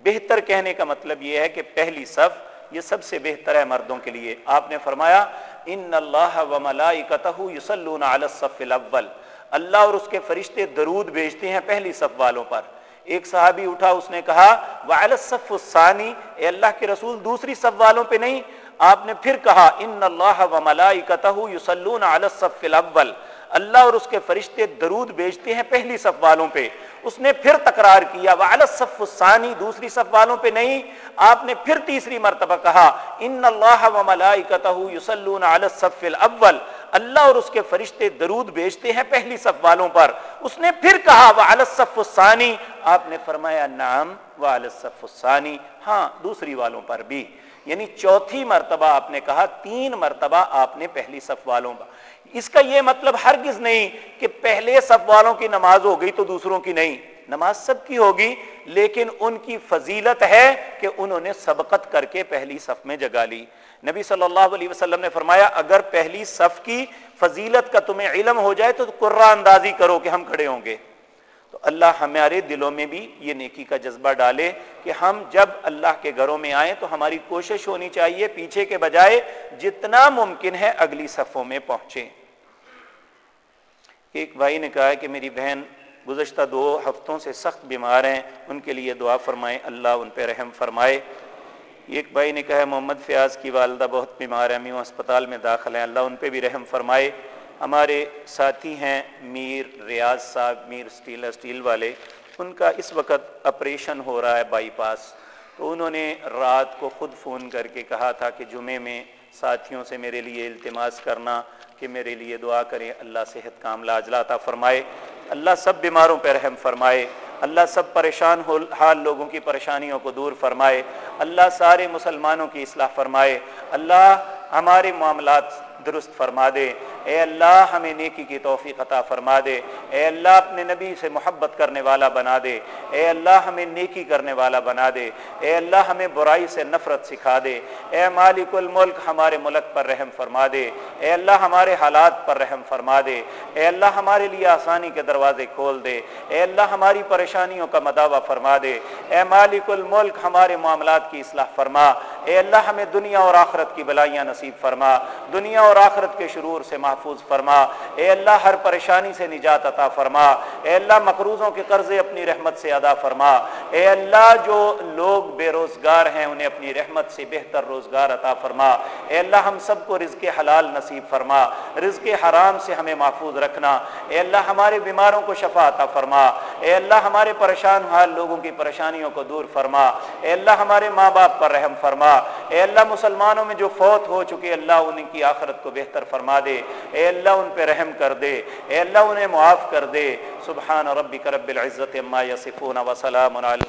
بہتر کہنے کا مطلب یہ ہے کہ پہلی صف یہ سب سے بہتر ہے مردوں کے لیے۔ آپ نے فرمایا، ان اللہ و ملائکتہ یصلون علی الصف الاول اللہ اور اس کے فرشتے درود بھیجتے ہیں پہلی صف والوں پر۔ ایک صحابی اٹھا، اس نے کہا وعلی الصف الثانی اے اللہ کے رسول، دوسری صف والوں پہ نہیں۔ آپ نے پھر کہا، ان اللہ و ملائکتہ یصلون علی الصف الاول اللہ اور اس کے فرشتے درود بیچتے ہیں پہلی صف والوں پہ۔ اس نے پھر تکرار کیا وعلی الصف الثانی دوسری صف والوں پہ نہیں، آپ نے پھر تیسری مرتبہ کہا ان اللہ و یصلون علی الصف الاول اللہ اور اس کے فرشتے درود بیچتے ہیں پہلی صف والوں پر۔ اس نے پھر کہا وعلی الصف الثانی آپ نے فرمایا، نعم وعلی الصف الثانی ہاں دوسری والوں پر بھی۔ یعنی چوتھی مرتبہ آپ نے کہا، تین مرتبہ آپ نے پہلی صف والوں پر۔ اس کا یہ مطلب ہرگز نہیں کہ پہلے صف والوں کی نماز ہو گئی تو دوسروں کی نہیں۔ نماز سب کی ہوگی، لیکن ان کی فضیلت ہے کہ انہوں نے سبقت کر کے پہلی صف میں جگہ لی۔ نبی صلی اللہ علیہ وسلم نے فرمایا، اگر پہلی صف کی فضیلت کا تمہیں علم ہو جائے تو قرآن اندازی کرو کہ ہم کھڑے ہوں گے۔ تو اللہ ہمارے دلوں میں بھی یہ نیکی کا جذبہ ڈالے کہ ہم جب اللہ کے گھروں میں آئیں تو ہماری کوشش ہونی چاہیے پیچھے کے بجائے جتنا ممکن ہے اگلی صفوں میں پہنچے ایک بھائی نے کہا کہ میری بہن گزشتہ دو ہفتوں سے سخت بیمار ہیں، ان کے لیے دعا فرمائیں، اللہ ان پہ رحم فرمائے۔ ایک بھائی نے کہا محمد فیاض کی والدہ بہت بیمار ہے میوں اسپتال میں داخل ہیں، اللہ ان پہ بھی رحم فرمائے۔ ہمارے ساتھی ہیں میر ریاض صاحب، میر اسٹیل اسٹیل والے، ان کا اس وقت آپریشن ہو رہا ہے بائی پاس تو انہوں نے رات کو خود فون کر کے کہا تھا کہ جمعے میں ساتھیوں سے میرے لیے التماس کرنا، کہ میرے لیے دعا کریں، اللہ صحت کا عملہ اجلا عطا فرمائے۔ اللہ سب بیماروں پہ رحم فرمائے۔ اللہ سب پریشان حال لوگوں کی پریشانیوں کو دور فرمائے۔ اللہ سارے مسلمانوں کی اصلاح فرمائے۔ اللہ ہمارے معاملات درست فرما دے۔ اے اللہ، ہمیں نیکی کی توفیق عطا فرما دے۔ اے اللہ، اپنے نبی سے محبت کرنے والا بنا دے۔ اے اللہ، ہمیں نیکی کرنے والا بنا دے۔ اے اللہ، ہمیں برائی سے نفرت سکھا دے۔ اے مالک الملک، ہمارے ملک پر رحم فرما دے۔ اے اللہ، ہمارے حالات پر رحم فرما دے۔ اے اللہ، ہمارے لیے آسانی کے دروازے کھول دے۔ اے اللہ، ہماری پریشانیوں کا مداوع فرما دے۔ اے مالک الملک، ہمارے معاملات کی اصلاح فرما۔ اے اللہ، ہمیں دنیا اور آخرت کی بلائیاں نصیب فرما۔ دنیا اور اور آخرت کے شرور سے محفوظ فرما۔ اے اللہ، ہر پریشانی سے نجات عطا فرما۔ اے اللہ، مقروضوں کے قرضے اپنی رحمت سے ادا فرما۔ اے اللہ، جو لوگ بے روزگار ہیں، انہیں اپنی رحمت سے بہتر روزگار عطا فرما۔ اے اللہ، ہم سب کو رزق حلال نصیب فرما۔ رزق حرام سے ہمیں محفوظ رکھنا۔ اے اللہ، ہمارے بیماروں کو شفا عطا فرما۔ اے اللہ، ہمارے پریشان حال لوگوں کی پریشانیوں کو دور فرما۔ اے اللہ، ہمارے ماں باپ پر رحم فرما۔ اے اللہ، مسلمانوں میں جو فوت ہو چکے، اللہ ان کی آخرت کو بہتر فرما دے۔ اے اللہ ان پہ رحم کر دے۔ اے اللہ انہیں معاف کر دے۔ سبحان ربک رب العزت عما یصفون وسلام علی